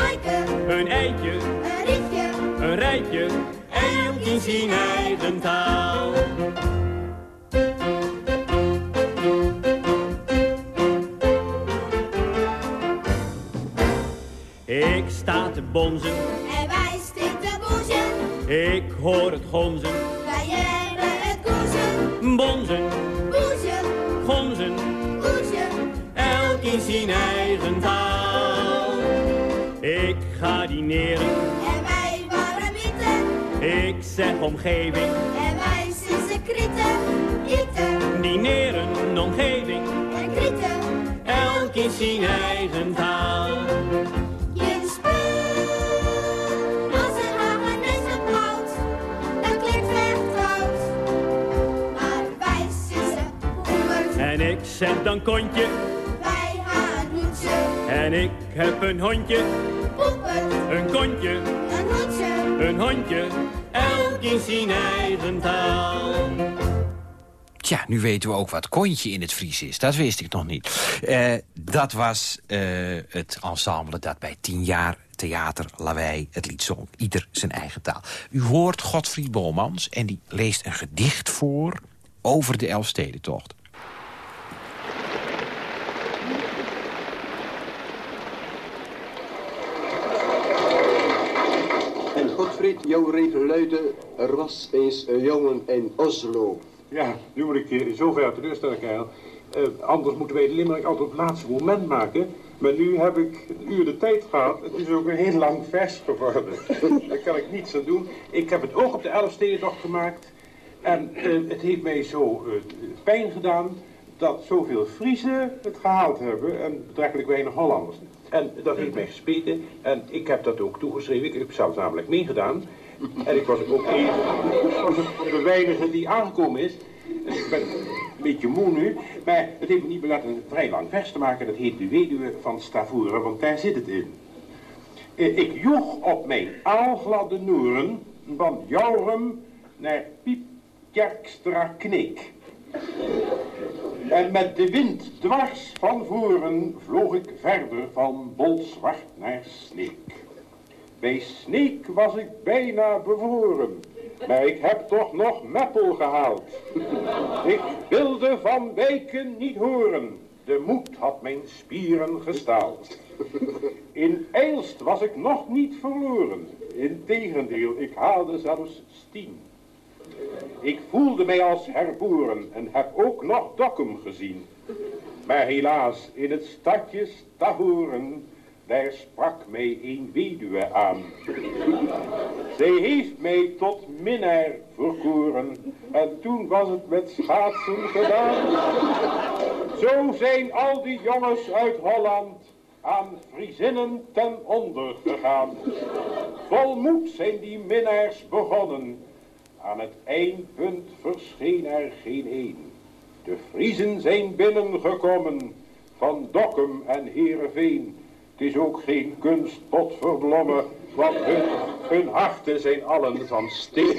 Eiken, Een eitje, een rietje, een rijtje, elk in eigen taal. Ik sta te bonzen, ik hoor het gonzen. Wij hebben het koezen, Bonzen, boezen, gonzen, boezen. elk in zijn eigen taal. Ik ga dineren, En wij waren witte, ik zeg omgeving. en wij sinds een kritten. Eten Dineren, omgeving, en kritten. elk in zijn eigen taal. Zeg dan kontje, Wij gaan een hoedje, en ik heb een hondje. poepert, Een kontje, een hoedje. een hondje, elk in zijn eigen taal. Tja, nu weten we ook wat kontje in het Fries is. Dat wist ik nog niet. Eh, dat was eh, het ensemble dat bij tien jaar Theater Lawei het lied zong. Ieder zijn eigen taal. U hoort Godfried Bolmans en die leest een gedicht voor over de Elfstedentocht. En Godfried, jouw reden luidde, er was eens een jongen in Oslo. Ja, nu moet ik je zover teleurstellen, Keil. Eh, anders moeten wij de Limerick altijd op het laatste moment maken. Maar nu heb ik een uur de tijd gehad. Het is ook een heel lang vers geworden. Daar kan ik niets aan doen. Ik heb het ook op de Elfstedentocht gemaakt. En eh, het heeft mij zo eh, pijn gedaan dat zoveel Friesen het gehaald hebben en betrekkelijk weinig Hollanders. En dat heeft mij gespeten en ik heb dat ook toegeschreven. Ik heb zelfs namelijk meegedaan. En ik was ook een van de weinigen die aangekomen is. Ik ben een beetje moe nu, maar het heeft me niet belaten een vrij lang vers te maken. Dat heet De Weduwe van Stavoren, want daar zit het in. Eh, Ik joeg op mijn aalgladde noeren van Jourum naar Piepkerkstra Kneek. En met de wind dwars van voren vloog ik verder van Bolzwart naar Sneek. Bij Sneek was ik bijna bevoren. Maar ik heb toch nog Meppel gehaald. Ik wilde van wijken niet horen. De moed had mijn spieren gestaald. In Eilst was ik nog niet verloren. Integendeel, ik haalde zelfs stien. Ik voelde mij als herboren en heb ook nog Dokkum gezien. Maar helaas, in het stadje Stavoren, daar sprak mij een weduwe aan. Zij heeft mij tot minnaar verkoren en toen was het met schaatsen gedaan. Zo zijn al die jongens uit Holland aan Friezinnen ten onder gegaan. Vol moed zijn die minnaars begonnen. Aan het eindpunt verscheen er geen een. De Friezen zijn binnengekomen van Dokkum en Heerenveen. Het is ook geen kunst tot verblommen, want hun, hun harten zijn allen van steen.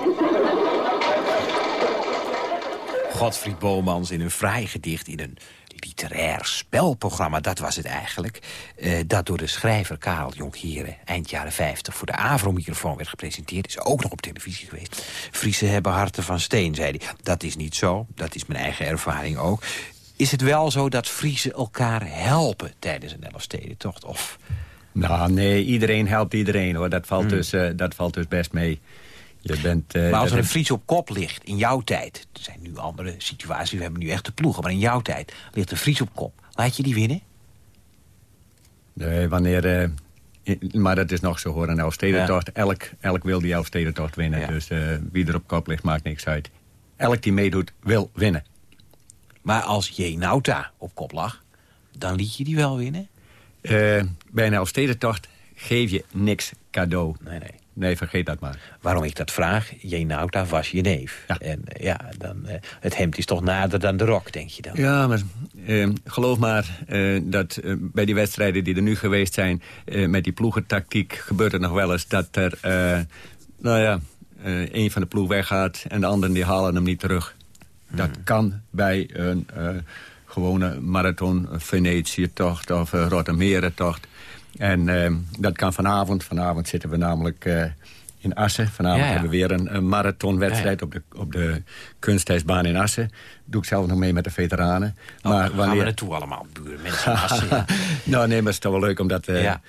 Godfried Bomans in een fraai gedicht in een literair spelprogramma, dat was het eigenlijk. eh, dat door de schrijver Karel Jonkheren eind jaren 50 voor de Avro-microfoon werd gepresenteerd. Is ook nog op televisie geweest. Friesen hebben harten van steen, zei hij. Dat is niet zo, dat is mijn eigen ervaring ook. Is het wel zo dat Friesen elkaar helpen tijdens een Elfstedentocht? Of... Nou, nee, iedereen helpt iedereen, hoor. Dat valt, dus, eh, dat valt dus best mee. Je bent, eh, maar als er een Fries op kop ligt, in jouw tijd... er zijn nu andere situaties, we hebben nu echt de ploegen... maar in jouw tijd ligt een Fries op kop. Laat je die winnen? Nee, wanneer... eh, maar dat is nog zo hoor, een Elfstedentocht. Elk, elk wil die Elfstedentocht winnen. Dus eh, wie er op kop ligt, maakt niks uit. Elk die meedoet, wil winnen. Maar als J. Nauta op kop lag, dan liet je die wel winnen? Bij een Elfstedentocht geef je niks cadeau. Nee, nee. Nee, vergeet dat maar. Waarom ik dat vraag? J. Nauta was je neef. En eh, ja, dan, eh, het hemd is toch nader dan de rok, denk je dan? Ja, maar eh, geloof maar eh, dat bij die wedstrijden die er nu geweest zijn... met die ploegentactiek gebeurt het nog wel eens dat er... nou ja, een van de ploeg weggaat en de anderen die halen hem niet terug. Dat kan bij een gewone marathon, Venetië-tocht of een Rotterdam-tocht. En eh, dat kan vanavond. Vanavond zitten we namelijk eh, in Assen. Vanavond Ja, ja. hebben we weer een, een marathonwedstrijd Ja, op de, op de kunstijsbaan in Assen. Doe ik zelf nog mee met de veteranen. Oh, maar daar gaan we naartoe allemaal, buren. Mensen van Assen, nou, nee, maar het is toch wel leuk om dat eh, Ja.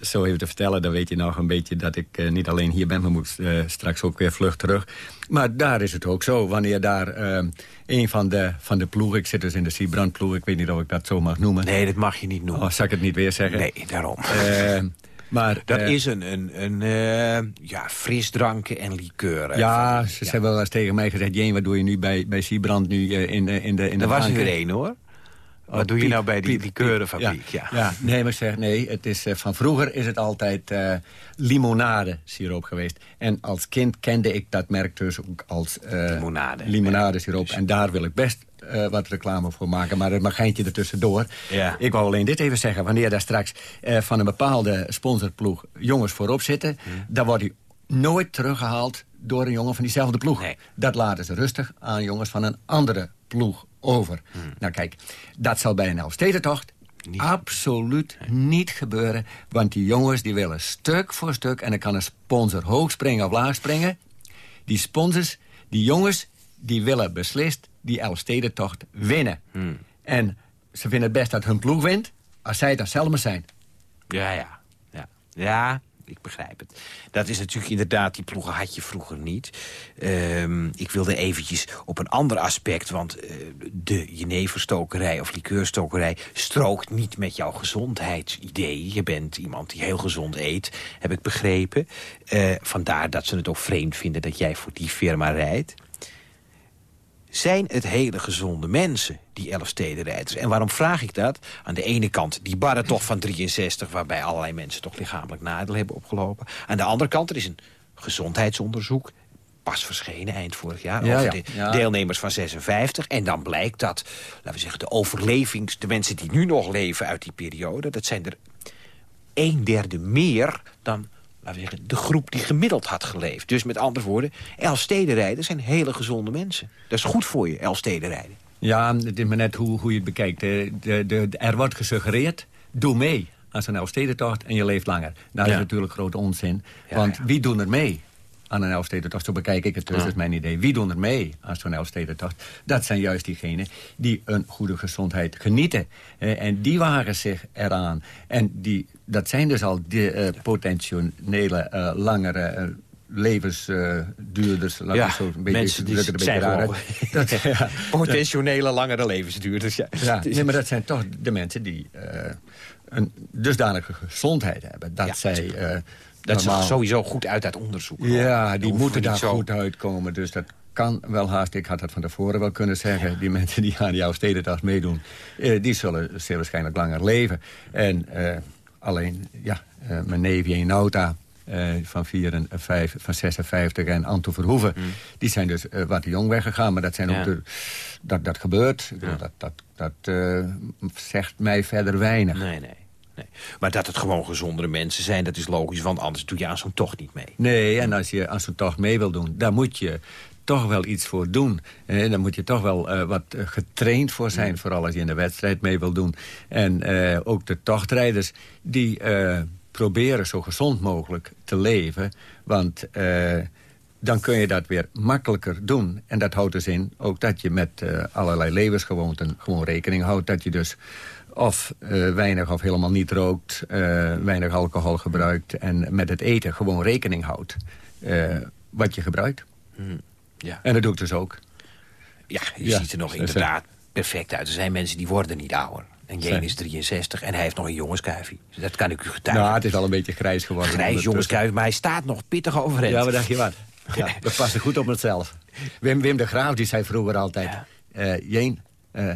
Zo even te vertellen. Dan weet je nog een beetje dat ik eh, niet alleen hier ben... maar moet eh, straks ook weer vlug terug. Maar daar is het ook zo. Wanneer daar eh, een van de, van de ploegen... ik zit dus in de Siebrandploeg, ik weet niet of ik dat zo mag noemen. Nee, dat mag je niet noemen. Oh, zal ik het niet weer zeggen? Nee, daarom. Maar, Dat is een, een, een ja, frisdranken en likeuren. Ja, ze hebben wel eens tegen mij gezegd... Jeen, wat doe je nu bij, bij Siebrand nu in, in de in de Er was er weer één, hoor. Wat doe je nou bij die Piet- likeurenfabriek? Ja, Ja. ja. nee, maar zeg, nee, het is, eh, van vroeger is het altijd eh limonade siroop geweest. En als kind kende ik dat merk dus ook als eh Limonade. limonade siroop. En daar wil ik best wat reclame voor maken. Maar het magijntje er tussendoor. Ja. Ik wou alleen dit even zeggen. Wanneer daar straks van een bepaalde sponsorploeg jongens voorop zitten... Hm. dan wordt hij nooit teruggehaald door een jongen van diezelfde ploeg. Nee. Dat laten ze rustig aan jongens van een andere ploeg over. Nou kijk, dat zal bij een Elfstedentocht Niet. absoluut niet gebeuren. Want die jongens die willen stuk voor stuk... en dan kan een sponsor hoog springen of laag springen. Die sponsors, die jongens, die willen beslist die Elfstedentocht winnen. En ze vinden het best dat hun ploeg wint... als zij dat zelf maar zijn. Ja, ja. Ja, ja ik begrijp het. Dat is natuurlijk inderdaad, die ploegen had je vroeger niet. Ehm, ik wilde eventjes op een ander aspect... want eh, de jeneverstokerij of likeurstokerij... strookt niet met jouw gezondheidsidee. Je bent iemand die heel gezond eet, heb ik begrepen. Eh, vandaar dat ze het ook vreemd vinden dat jij voor die firma rijdt zijn het hele gezonde mensen, die Elfstedenrijders. En waarom vraag ik dat? Aan de ene kant die barre toch van 63... waarbij allerlei mensen toch lichamelijk nadeel hebben opgelopen. Aan de andere kant, er is een gezondheidsonderzoek... pas verschenen eind vorig jaar, Ja, over ja. de Ja. deelnemers van 56. En dan blijkt dat, laten we zeggen, de overlevings... de mensen die nu nog leven uit die periode... dat zijn er een derde meer dan laten we zeggen, de groep die gemiddeld had geleefd. Dus met andere woorden, Elfstedenrijders zijn hele gezonde mensen. Dat is goed voor je, Elfstedenrijden. Ja, het is maar net hoe, hoe je het bekijkt. De, de, de, er wordt gesuggereerd, doe mee aan zo'n Elfstedentocht en je leeft langer. Dat Ja. is natuurlijk grote onzin. Ja, want ja. wie doen er mee? Aan een Elfstedentocht. Zo bekijk ik het dus, dat is mijn idee. Wie doen er mee aan zo'n Elfstedentocht? Dat zijn juist diegenen die een goede gezondheid genieten. Eh, en die wagen zich eraan. En die, dat zijn dus al de eh, potentiële eh, langere... eh, levensduurders, Ja, ik zo een beetje, mensen die een zijn raar. Dat, ja, Potentiële langere levensduurders, ja. ja, nee, maar dat zijn toch de mensen die eh, een dusdanige gezondheid hebben. Dat zij Dat normaal- zag sowieso goed uit uit onderzoek. Ja, die hoeven moeten daar zo- goed uitkomen. Dus dat kan wel haast. Ik had dat van tevoren wel kunnen zeggen. Die mensen die aan jouw stedendag meedoen... eh, die zullen zeer waarschijnlijk langer leven. En eh, alleen, ja, eh, mijn neefje in Nauta... eh, van, 4 en, eh, vijf- van 56 en Anto Verhoeven... die zijn dus wat jong weggegaan. Maar dat, zijn Ja. ook de, dat, dat gebeurt. Ik bedoel, Dat, dat, dat zegt mij verder weinig. Nee, nee, nee. Maar dat het gewoon gezondere mensen zijn, dat is logisch. Want anders doe je aan zo'n tocht niet mee. Nee, en als je aan zo'n tocht mee wil doen, daar moet je toch wel iets voor doen. Eh, daar moet je toch wel eh, wat eh, getraind voor zijn, vooral als je in de wedstrijd mee wil doen. En ook de tochtrijders, die proberen zo gezond mogelijk te leven. Want dan kun je dat weer makkelijker doen. En dat houdt dus in ook dat je met allerlei levensgewoonten gewoon rekening houdt. Dat je dus of eh, weinig of helemaal niet rookt, eh, weinig alcohol gebruikt... en met het eten gewoon rekening houdt eh, wat je gebruikt. Ja. En dat doe ik dus ook. Ja, je Ja, ziet er nog inderdaad perfect uit. Er zijn mensen die worden niet ouder. En Jane is 63 en hij heeft nog een jongenskuifje. Dus dat kan ik u getuigen. Nou, het is al een beetje grijs geworden. Grijs jongenskuif, maar hij staat nog pittig overeind. Ja, wat dacht je wat? Ja, we passen goed op onszelf. Wim, Wim de Graaf die zei vroeger altijd... eh,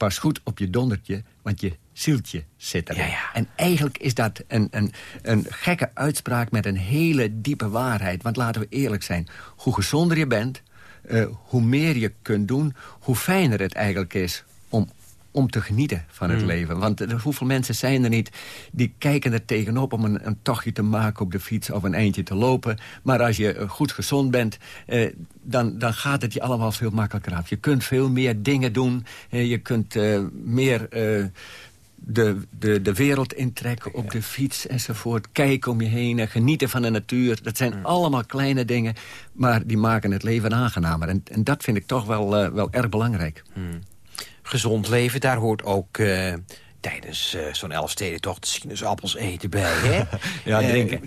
pas goed op je dondertje, want je zieltje zit erin. En eigenlijk is dat een, een, een gekke uitspraak met een hele diepe waarheid. Want laten we eerlijk zijn, hoe gezonder je bent... eh, hoe meer je kunt doen, hoe fijner het eigenlijk is om om te genieten van het Mm. leven. Want hoeveel mensen zijn er niet die kijken er tegenop... om een, een tochtje te maken op de fiets of een eindje te lopen. Maar als je eh, goed gezond bent, eh, dan, dan gaat het je allemaal veel makkelijker af. Je kunt veel meer dingen doen. Eh, je kunt meer... de, de, de wereld intrekken op de fiets enzovoort. Kijken om je heen en genieten van de natuur. Dat zijn allemaal kleine dingen, maar die maken het leven aangenamer. En, en dat vind ik toch wel, wel erg belangrijk. Gezond leven, daar hoort ook eh, tijdens eh, zo'n Elfstedentocht sinaasappels eten bij. Hè? Ja, Eh, drinken.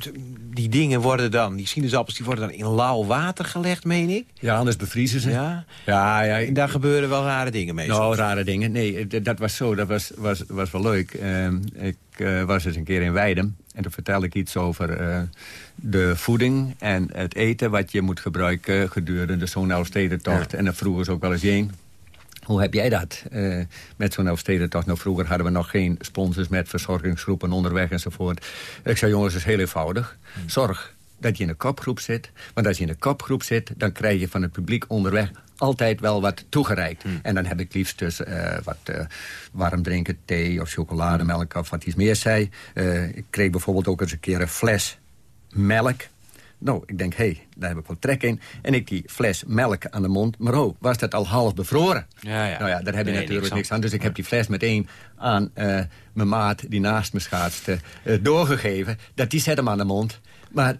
die dingen worden dan, die sinaasappels, die worden dan in lauw water gelegd, meen ik. Ja, anders bevriezen ze. Ja, ja, ja en daar gebeuren wel rare dingen mee. Nou, rare dingen. Nee, dat was zo. Dat was, was, was wel leuk. Ehm, ik eh, was eens een keer in Weidem. En toen vertelde ik iets over eh, de voeding en het eten... wat je moet gebruiken gedurende zo'n Elfstedentocht. En dan vroegen ze ook wel eens één. Hoe heb jij dat eh, met zo'n Elfstedentocht? Nou, vroeger hadden we nog geen sponsors met verzorgingsgroepen onderweg enzovoort. Ik zei, jongens, het is heel eenvoudig. Zorg dat je in een kopgroep zit. Want als je in een kopgroep zit, dan krijg je van het publiek onderweg altijd wel wat toegereikt. En dan heb ik liefst dus eh, wat eh, warm drinken, thee of chocolademelk of wat iets meer zei. Ik kreeg bijvoorbeeld ook eens een keer een fles melk. Nou, ik denk, hé, hey, daar heb ik wel trek in. En ik die fles melk aan de mond. Maar oh, was dat al half bevroren? Ja, ja. Nou ja, daar heb je Nee, natuurlijk niks niks aan. Dus ik heb die fles meteen aan eh, mijn maat, die naast me schaatste, eh, doorgegeven. Dat die zet hem aan de mond. Maar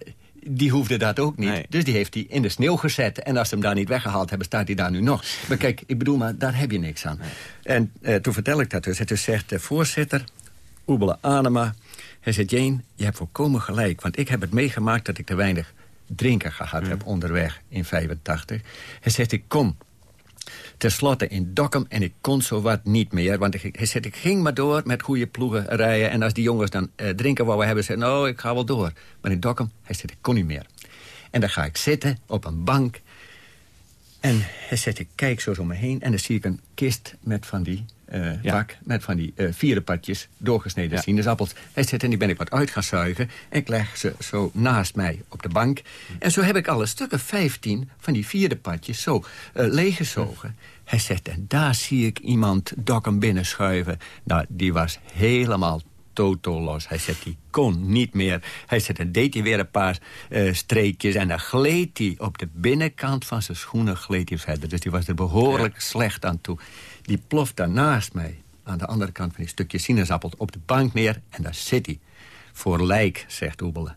die hoefde dat ook niet. Dus die heeft hij in de sneeuw gezet. En als ze hem daar niet weggehaald hebben, staat hij daar nu nog. Maar kijk, ik bedoel maar, daar heb je niks aan. En eh, toen vertel ik dat dus. En toen zegt de voorzitter, Oebele Anema... Hij zegt, Jane, je hebt volkomen gelijk. Want ik heb het meegemaakt dat ik te weinig drinken gehad heb onderweg in 85. Hij zegt, ik kom Ten slotte in Dokkum en ik kon zowat niet meer. Want ik, hij zegt, ik ging maar door met goede ploegen rijden. En als die jongens dan eh, drinken wouden hebben, zei nou, ik ga wel door. Maar in Dokkum, hij zegt, ik kon niet meer. En dan ga ik zitten op een bank. En hij zegt, ik kijk zo om me heen. En dan zie ik een kist met van die eh bak, met van die eh vierenpadjes doorgesneden sinaasappels. Hij zegt, en die ben ik wat uit gaan zuigen. En ik leg ze zo naast mij op de bank. En zo heb ik al een stuk of vijftien van die vierde padjes zo eh, leeggezogen. Hij zegt, en daar zie ik iemand dokken binnenschuiven. Nou, die was helemaal totaal los. Hij zegt, die kon niet meer. Hij zegt, dan deed hij weer een paar eh, streekjes... en dan gleed hij op de binnenkant van zijn schoenen gleed hij verder. Dus die was er behoorlijk slecht aan toe. Die ploft daar naast mij, aan de andere kant van die stukje sinaasappel... op de bank neer en daar zit hij. Voor lijk, zegt Oebele.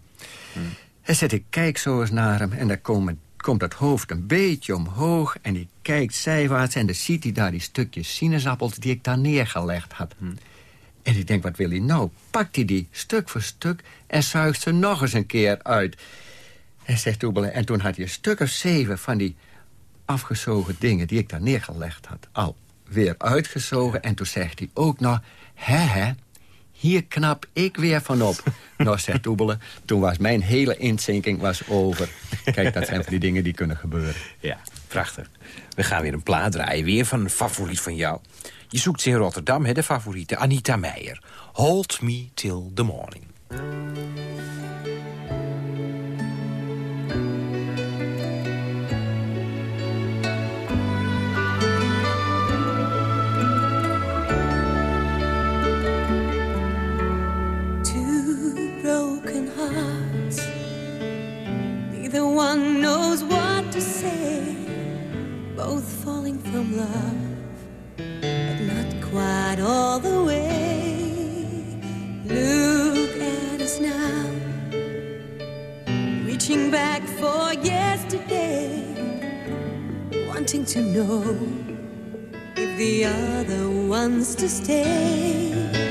En zet ik kijk zo eens naar hem en dan komt, komt dat hoofd een beetje omhoog... en die kijkt zijwaarts en dan ziet hij daar die stukjes sinaasappels... die ik daar neergelegd had. En ik denk, wat wil hij nou? Pakt hij die stuk voor stuk en zuigt ze nog eens een keer uit. En zegt Oebele, en toen had hij een stuk of zeven van die afgezogen dingen... die ik daar neergelegd had, al weer uitgezogen. En toen zegt hij ook nog, hè hè, hier knap ik weer van op. nou, zegt toen was mijn hele inzinking was over. Kijk, dat zijn van die dingen die kunnen gebeuren. Ja, prachtig. We gaan weer een plaat draaien, weer van een favoriet van jou. Je zoekt ze in Rotterdam, hè, de favoriete Anita Meijer. Hold me till the morning. Neither one knows what to say. Both falling from love, but not quite all the way. Look at us now, reaching back for yesterday, wanting to know if the other wants to stay.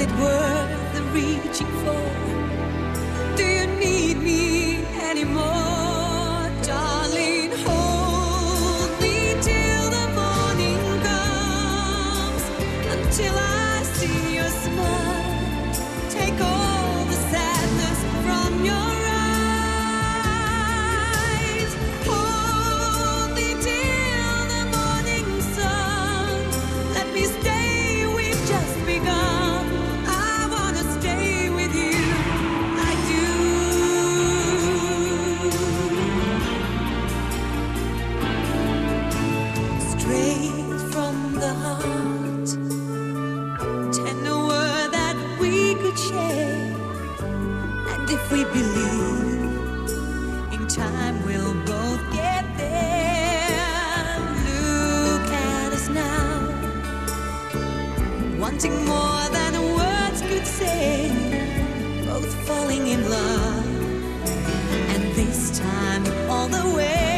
It worth the reaching for? Do you need me anymore, darling? Hold me till the morning comes, until I we believe in time, we'll both get there. Look at us now, wanting more than words could say. Both falling in love, and this time all the way.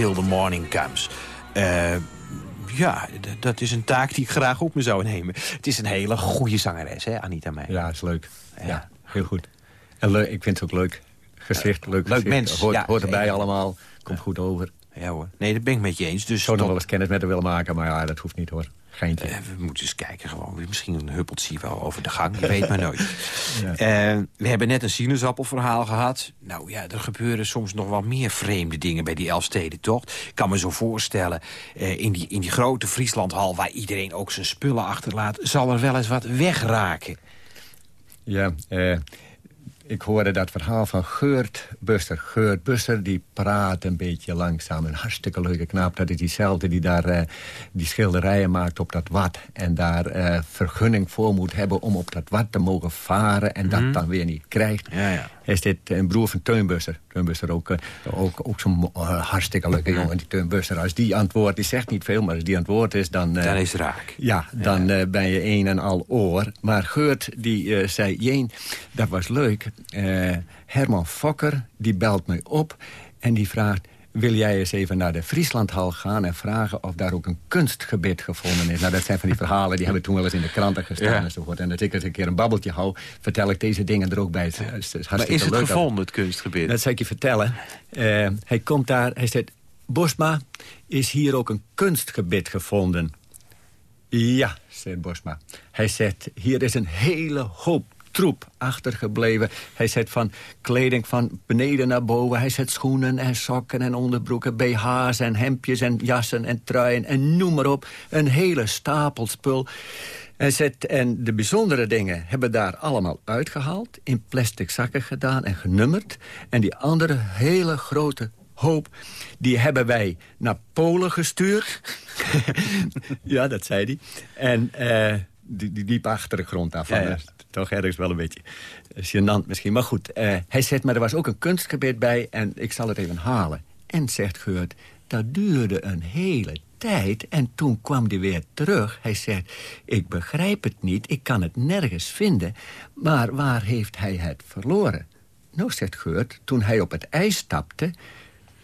Till the morning comes. Eh, ja, dat is een taak die ik graag op me zou nemen. Het is een hele goede zangeres, hè, Anita Meijer. Ja, is leuk. Ja, heel goed. En leuk, ik vind het ook leuk. Gezicht, leuk leuk gezicht. mens, Hoort, ja, hoort erbij allemaal. Komt goed over. Ja hoor. Nee, dat ben ik met je eens. Dus Ik zou nog wel eens kennis met haar willen maken, maar ja, dat hoeft niet hoor. Geintje. Eh, we moeten eens kijken gewoon. Misschien huppelt ze wel over de gang. Je weet maar nooit. Ja. Eh, we hebben net een sinaasappelverhaal gehad. Nou ja, er gebeuren soms nog wel meer vreemde dingen bij die Elfstedentocht. Ik kan me zo voorstellen, eh, in, die, in die grote Frieslandhal... waar iedereen ook zijn spullen achterlaat... zal er wel eens wat wegraken. Ja, eh, ik hoorde dat verhaal van Geurt Buster. Geurt Buster, die praat een beetje langzaam. Een hartstikke leuke knaap. Dat is diezelfde die daar eh, die schilderijen maakt op dat wat. En daar eh, vergunning voor moet hebben om op dat wat te mogen varen. En Mhm. dat dan weer niet krijgt. Ja, ja. Is dit een broer van Teunbusser. Teunbusser ook, eh, ook, ook zo'n eh, hartstikke leuke jongen, die. Als die antwoord, die zegt niet veel, maar als die antwoord is, dan... Dan is het raak. Ja, dan ben je een en al oor. Maar Geurt, die zei, Jeen, dat was leuk. Herman Fokker, die belt me op en die vraagt wil jij eens even naar de Frieslandhal gaan... en vragen of daar ook een kunstgebit gevonden is. Nou, dat zijn van die verhalen, die hebben toen wel eens in de kranten gestaan ja. enzovoort. En als ik eens een keer een babbeltje hou, vertel ik deze dingen er ook bij. Het is, maar is het gevonden, het kunstgebit? Dat zal ik je vertellen. Uh, hij komt daar, hij zegt... Bosma, is hier ook een kunstgebit gevonden? Ja, zegt Bosma. Hij zegt, hier is een hele hoop troep achtergebleven. Hij zet van kleding van beneden naar boven. Hij zet schoenen en sokken en onderbroeken, BH's en hemdjes en jassen en truien en noem maar op. Een hele stapel spul. Hij zet, en de bijzondere dingen hebben daar allemaal uitgehaald... in plastic zakken gedaan en genummerd. En die andere hele grote hoop, die hebben wij naar Polen gestuurd. ja, dat zei hij. En uh, die, die diep achter de grond af. Ja, ja toch ergens wel een beetje gênant misschien. Maar goed, uh, hij zegt, maar er was ook een kunstgebit bij... en ik zal het even halen. En zegt Geurt, dat duurde een hele tijd en toen kwam hij weer terug. Hij zegt, ik begrijp het niet, ik kan het nergens vinden... maar waar heeft hij het verloren? Nou, zegt Geurt, toen hij op het ijs stapte...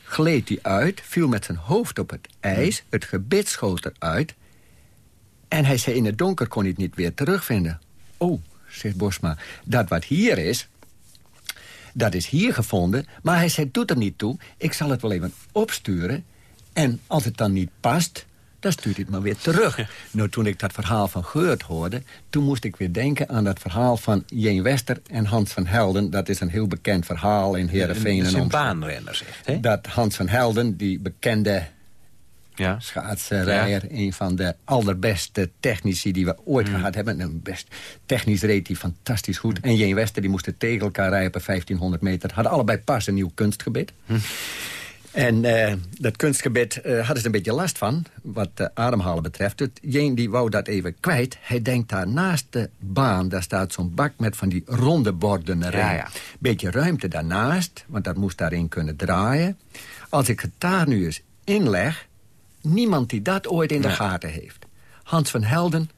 gleed hij uit, viel met zijn hoofd op het ijs... het gebit schoot eruit... en hij zei, in het donker kon hij het niet weer terugvinden. Oh, zegt Bosma. Dat wat hier is, dat is hier gevonden. Maar hij zei, doet er niet toe. Ik zal het wel even opsturen. En als het dan niet past, dan stuurt hij het maar weer terug. Nou, toen ik dat verhaal van Geurt hoorde... toen moest ik weer denken aan dat verhaal van Jeen Wester en Hans van Helden. Dat is een heel bekend verhaal in Heerenveen. Dat is een baanrenner, zegt, hè? Dat Hans van Helden, die bekende ja. schaatsrijder. Een van de allerbeste technici die we ooit mm. gehad hebben. Een best technisch reed hij fantastisch goed. En Jeen Wester die moesten tegen elkaar rijden op 1500 meter. Hadden allebei pas een nieuw kunstgebit. Hm. En uh, dat kunstgebit uh, hadden ze een beetje last van, wat uh, ademhalen betreft. Jeen die wou dat even kwijt. Hij denkt daar naast de baan, daar staat zo'n bak met van die ronde borden erin. Ja, ja. Beetje ruimte daarnaast, want dat moest daarin kunnen draaien. Als ik het daar nu eens inleg, niemand die dat ooit in de gaten heeft. Hans van Helden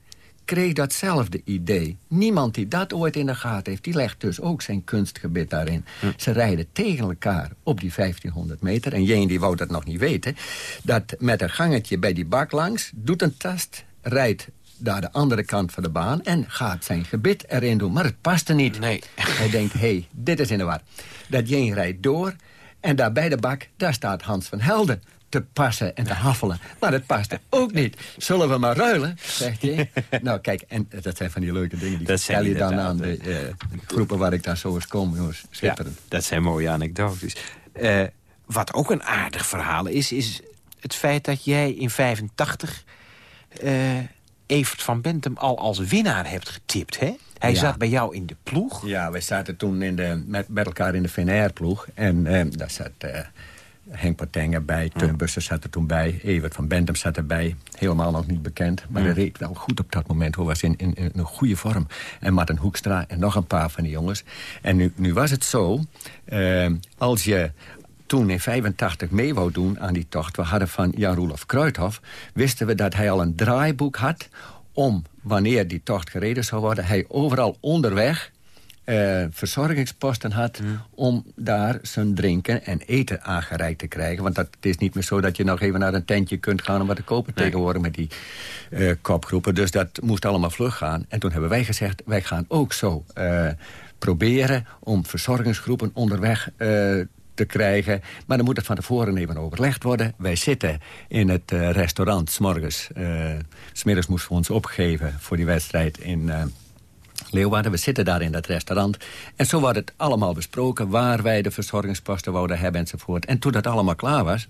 kreeg datzelfde idee. Niemand die dat ooit in de gaten heeft, die legt dus ook zijn kunstgebit daarin. Ze rijden tegen elkaar op die 1500 meter. En Jeen die wou dat nog niet weten. Dat met een gangetje bij die bak langs, doet een tast, rijdt naar de andere kant van de baan... en gaat zijn gebit erin doen. Maar het paste niet. Nee. Hij denkt, hé, hey, dit is in de war. Dat Jeen rijdt door en daar bij de bak, daar staat Hans van Helden te passen en te haffelen. Maar dat past ook niet. Zullen we maar ruilen, zegt hij. nou, kijk, en dat zijn van die leuke dingen. Die dat vertel je dan aan de uh, groepen waar ik daar zo eens kom. Jongens, schitterend. Ja, dat zijn mooie anekdotes. Uh, wat ook een aardig verhaal is, is het feit dat jij in 85... Uh, eh, Evert van Bentum al als winnaar hebt getipt, hè? Hij zat bij jou in de ploeg. Ja, wij zaten toen in de, met, met elkaar in de VNR-ploeg. En uh, daar zat... Henk Patenga bij, Teun Bussen zat er toen bij... Evert van Bentum zat erbij, helemaal nog niet bekend. Maar hij reed wel goed op dat moment, hoor, was in, in, in, een goede vorm. En Martin Hoekstra en nog een paar van die jongens. En nu, nu was het zo, uh, als je toen in 85 mee wou doen aan die tocht... we hadden van Jan-Roelof Kruithof... wisten we dat hij al een draaiboek had... om, wanneer die tocht gereden zou worden... hij overal onderweg uh, verzorgingsposten had... Mm. om daar zijn drinken en eten aangereikt te krijgen. Want dat, het is niet meer zo dat je nog even naar een tentje kunt gaan... om wat te kopen tegenwoordig met die uh, kopgroepen. Dus dat moest allemaal vlug gaan. En toen hebben wij gezegd, wij gaan ook zo uh, proberen... om verzorgingsgroepen onderweg te krijgen. Maar dan moet het van tevoren even overlegd worden. Wij zitten in het restaurant, s'morgens. Uh, smiddags moesten we ons opgeven voor die wedstrijd in Leeuwarden. We zitten daar in dat restaurant. En zo wordt het allemaal besproken waar wij de verzorgingsposten wouden hebben enzovoort. En toen dat allemaal klaar was,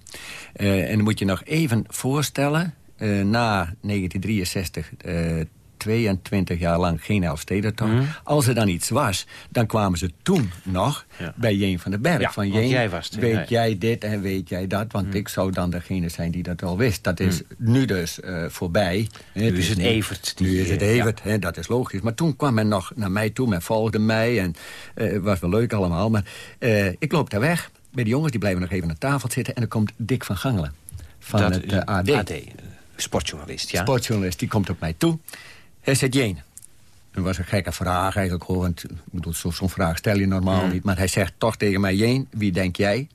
uh, en dan moet je nog even voorstellen... Uh, na 1963, uh, 22 jaar lang geen Elfstedentocht. Mhm. Als er dan iets was, dan kwamen ze toen nog Ja. bij Jeen van den Berg. Ja, van Jeen, jij was het, weet jij dit en weet jij dat? Want ik zou dan degene zijn die dat al wist. Dat is nu dus eh, voorbij. Nu is het Evert die, Nu is het eh, Evert, dat is logisch. Maar toen kwam men nog naar mij toe, men volgde mij. En eh, het was wel leuk allemaal. Maar ik loop daar weg bij de jongens, die blijven nog even aan tafel zitten. En dan komt Dick van Gangelen van Dat het AD. AD, sportjournalist, ja. Sportjournalist, die komt op mij toe. Hij zegt, Jane, dat was een gekke vraag eigenlijk. Hoor, want, ik bedoel, zo- zo'n vraag stel je normaal Mm. niet. Maar hij zegt toch tegen mij, Jane, wie denk jij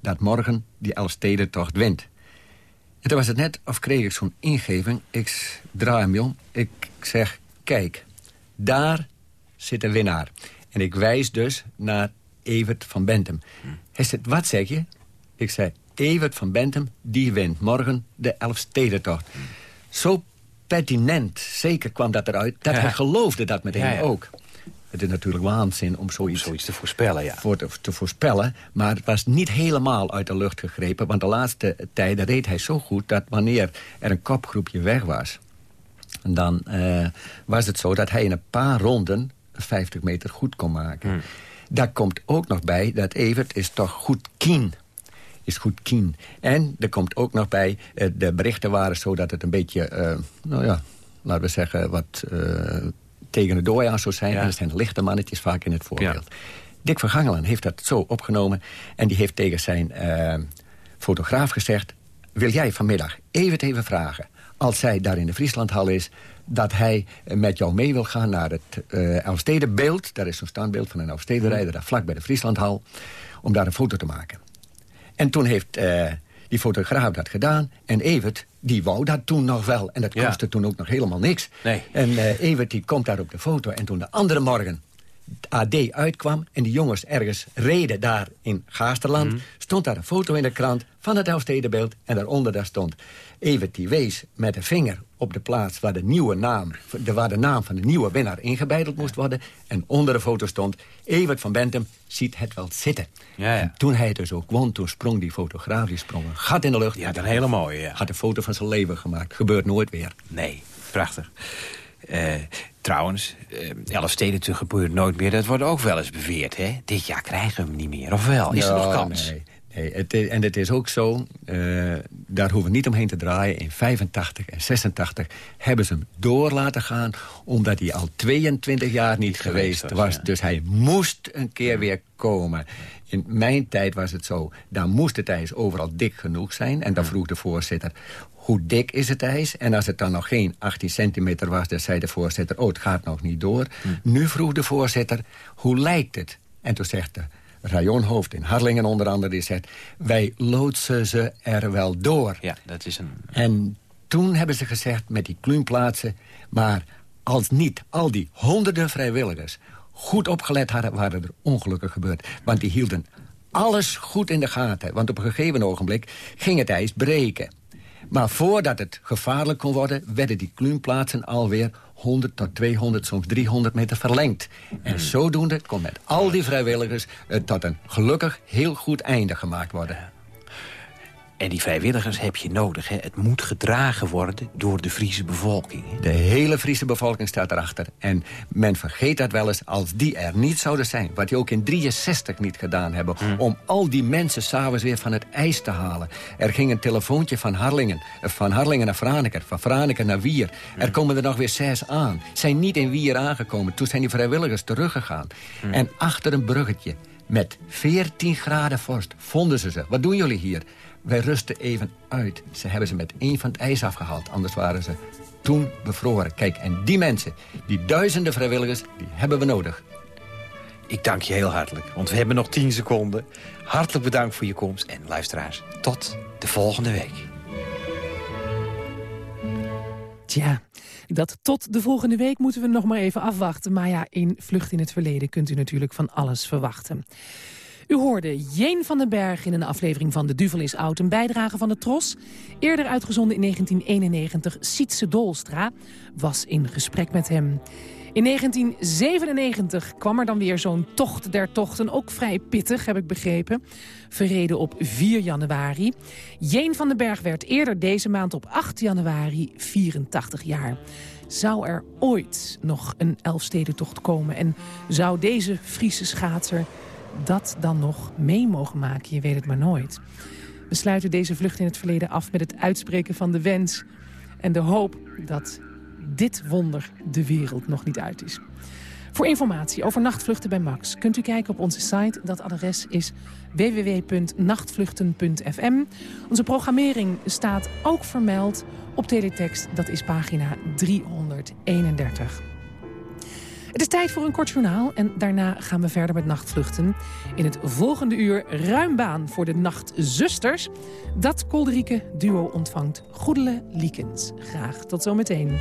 dat morgen die Elfstedentocht wint? En toen was het net of kreeg ik zo'n ingeving. Ik draai hem om. Ik zeg, kijk, daar zit de winnaar. En ik wijs dus naar Evert van Bentum. Hij zegt, wat zeg je? Ik zei, Evert van Bentum, die wint morgen de Elfstedentocht. Zo pertinent, zeker kwam dat eruit, dat Ja. hij geloofde dat meteen Ja, ja. ook. Het is natuurlijk waanzin om zoiets, Zoiets te voorspellen, ja. voor te, te voorspellen. Maar het was niet helemaal uit de lucht gegrepen. Want de laatste tijden reed hij zo goed dat wanneer er een kopgroepje weg was... dan eh, was het zo dat hij in een paar ronden 50 meter goed kon maken. Daar komt ook nog bij dat Evert is toch goed kien is goed kien. En er komt ook nog bij, eh, de berichten waren zo dat het een beetje, eh, nou ja, laten we zeggen, wat eh, tegen de dooi aan zou zijn. Ja. En er zijn lichte mannetjes vaak in het voorbeeld. Dick van Gangelen heeft dat zo opgenomen. En die heeft tegen zijn fotograaf gezegd... wil jij vanmiddag even even vragen... als zij daar in de Frieslandhal is... dat hij met jou mee wil gaan naar het eh Elfstedenbeeld. Daar is zo'n standbeeld van een Elfstedenrijder... daar vlak bij de Frieslandhal... om daar een foto te maken. En toen heeft eh, die fotograaf dat gedaan. En Evert, die wou dat toen nog wel. En dat Ja. kostte toen ook nog helemaal niks. Nee. En eh, Evert die komt daar op de foto. En toen de andere morgen AD uitkwam... en die jongens ergens reden daar in Gaasterland... Mhm. stond daar een foto in de krant van het Elfstedenbeeld... en daaronder daar stond... Evert die wees met de vinger op de plaats waar de, nieuwe naam, de, waar de naam van de nieuwe winnaar ingebeiteld moest worden. En onder de foto stond... Evert van Bentum ziet het wel zitten. Ja, ja. En toen hij het dus ook won, toen sprong die fotograaf... die sprong een gat in de lucht. Die had een hele mooie, ja. Had een foto van zijn leven gemaakt. Gebeurt nooit weer. Nee, prachtig. Eh, trouwens, Elfsteden te gebeurt nooit meer. Dat wordt ook wel eens beweerd, hè? Dit jaar krijgen we hem niet meer, of wel? Is er nog Ja, kans? Nee, nee het en het is ook zo, eh, daar hoeven we niet omheen te draaien. In 85 en 86 hebben ze hem door laten gaan... omdat hij al 22 jaar niet, geweest geweest was. was, ja. Dus hij moest een keer weer komen. In mijn tijd was het zo, daar moest het ijs overal dik genoeg zijn. En dan vroeg de voorzitter, hoe dik is het ijs? En als het dan nog geen 18 centimeter was, dan zei de voorzitter... oh, het gaat nog niet door. Nu vroeg de voorzitter, hoe lijkt het? En toen zegt de rajonhoofd in Harlingen onder andere... die zegt, wij loodsen ze er wel door. Ja, dat is een... En toen hebben ze gezegd met die kluunplaatsen... maar als niet al die honderden vrijwilligers goed opgelet hadden... waren er ongelukken gebeurd. Want die hielden alles goed in de gaten. Want op een gegeven ogenblik ging het ijs breken. Maar voordat het gevaarlijk kon worden... werden die kluunplaatsen alweer 100 tot 200, soms 300 meter verlengd. En zodoende kon met al die vrijwilligers... het tot een gelukkig heel goed einde gemaakt worden. En die vrijwilligers heb je nodig, hè? Het moet gedragen worden door de Friese bevolking. hè? De hele Friese bevolking staat erachter. En men vergeet dat wel eens als die er niet zouden zijn. Wat die ook in 63 niet gedaan hebben. Om al die mensen s'avonds weer van het ijs te halen. Er ging een telefoontje van Harlingen. eh, Van Harlingen naar Franeker. Van Franeker naar Wier. Er komen er nog weer zes aan. Zijn niet in Wier aangekomen. Toen zijn die vrijwilligers teruggegaan. En achter een bruggetje. Met 14 graden vorst vonden ze ze. Wat doen jullie hier? Wij rusten even uit. Ze hebben ze met één van het ijs afgehaald. Anders waren ze toen bevroren. Kijk, en die mensen, die duizenden vrijwilligers, die hebben we nodig. Ik dank je heel hartelijk, want we hebben nog 10 seconden. Hartelijk bedankt voor je komst en luisteraars, tot de volgende week. Tja, dat tot de volgende week moeten we nog maar even afwachten. Maar ja, in Vlucht in het Verleden kunt u natuurlijk van alles verwachten. U hoorde Jeen van den Berg in een aflevering van De Duvel is Oud... een bijdrage van de Tros. Eerder uitgezonden in 1991, Sietse Dolstra was in gesprek met hem. In 1997 kwam er dan weer zo'n tocht der tochten. Ook vrij pittig, heb ik begrepen. Verreden op 4 januari. Jeen van den Berg werd eerder deze maand op 8 januari 84 jaar. Zou er ooit nog een Elfstedentocht komen? En zou deze Friese schaatser dat dan nog mee mogen maken? Je weet het maar nooit. We sluiten deze vlucht in het verleden af met het uitspreken van de wens... en de hoop dat dit wonder de wereld nog niet uit is. Voor informatie over nachtvluchten bij Max kunt u kijken op onze site. Dat adres is www.nachtvluchten.fm. Onze programmering staat ook vermeld op teletext. Dat is pagina 331. Het is tijd voor een kort journaal en daarna gaan we verder met nachtvluchten. In het volgende uur ruim baan voor de nachtzusters. Dat kolderieke duo ontvangt Goedele Liekens. Graag tot zometeen.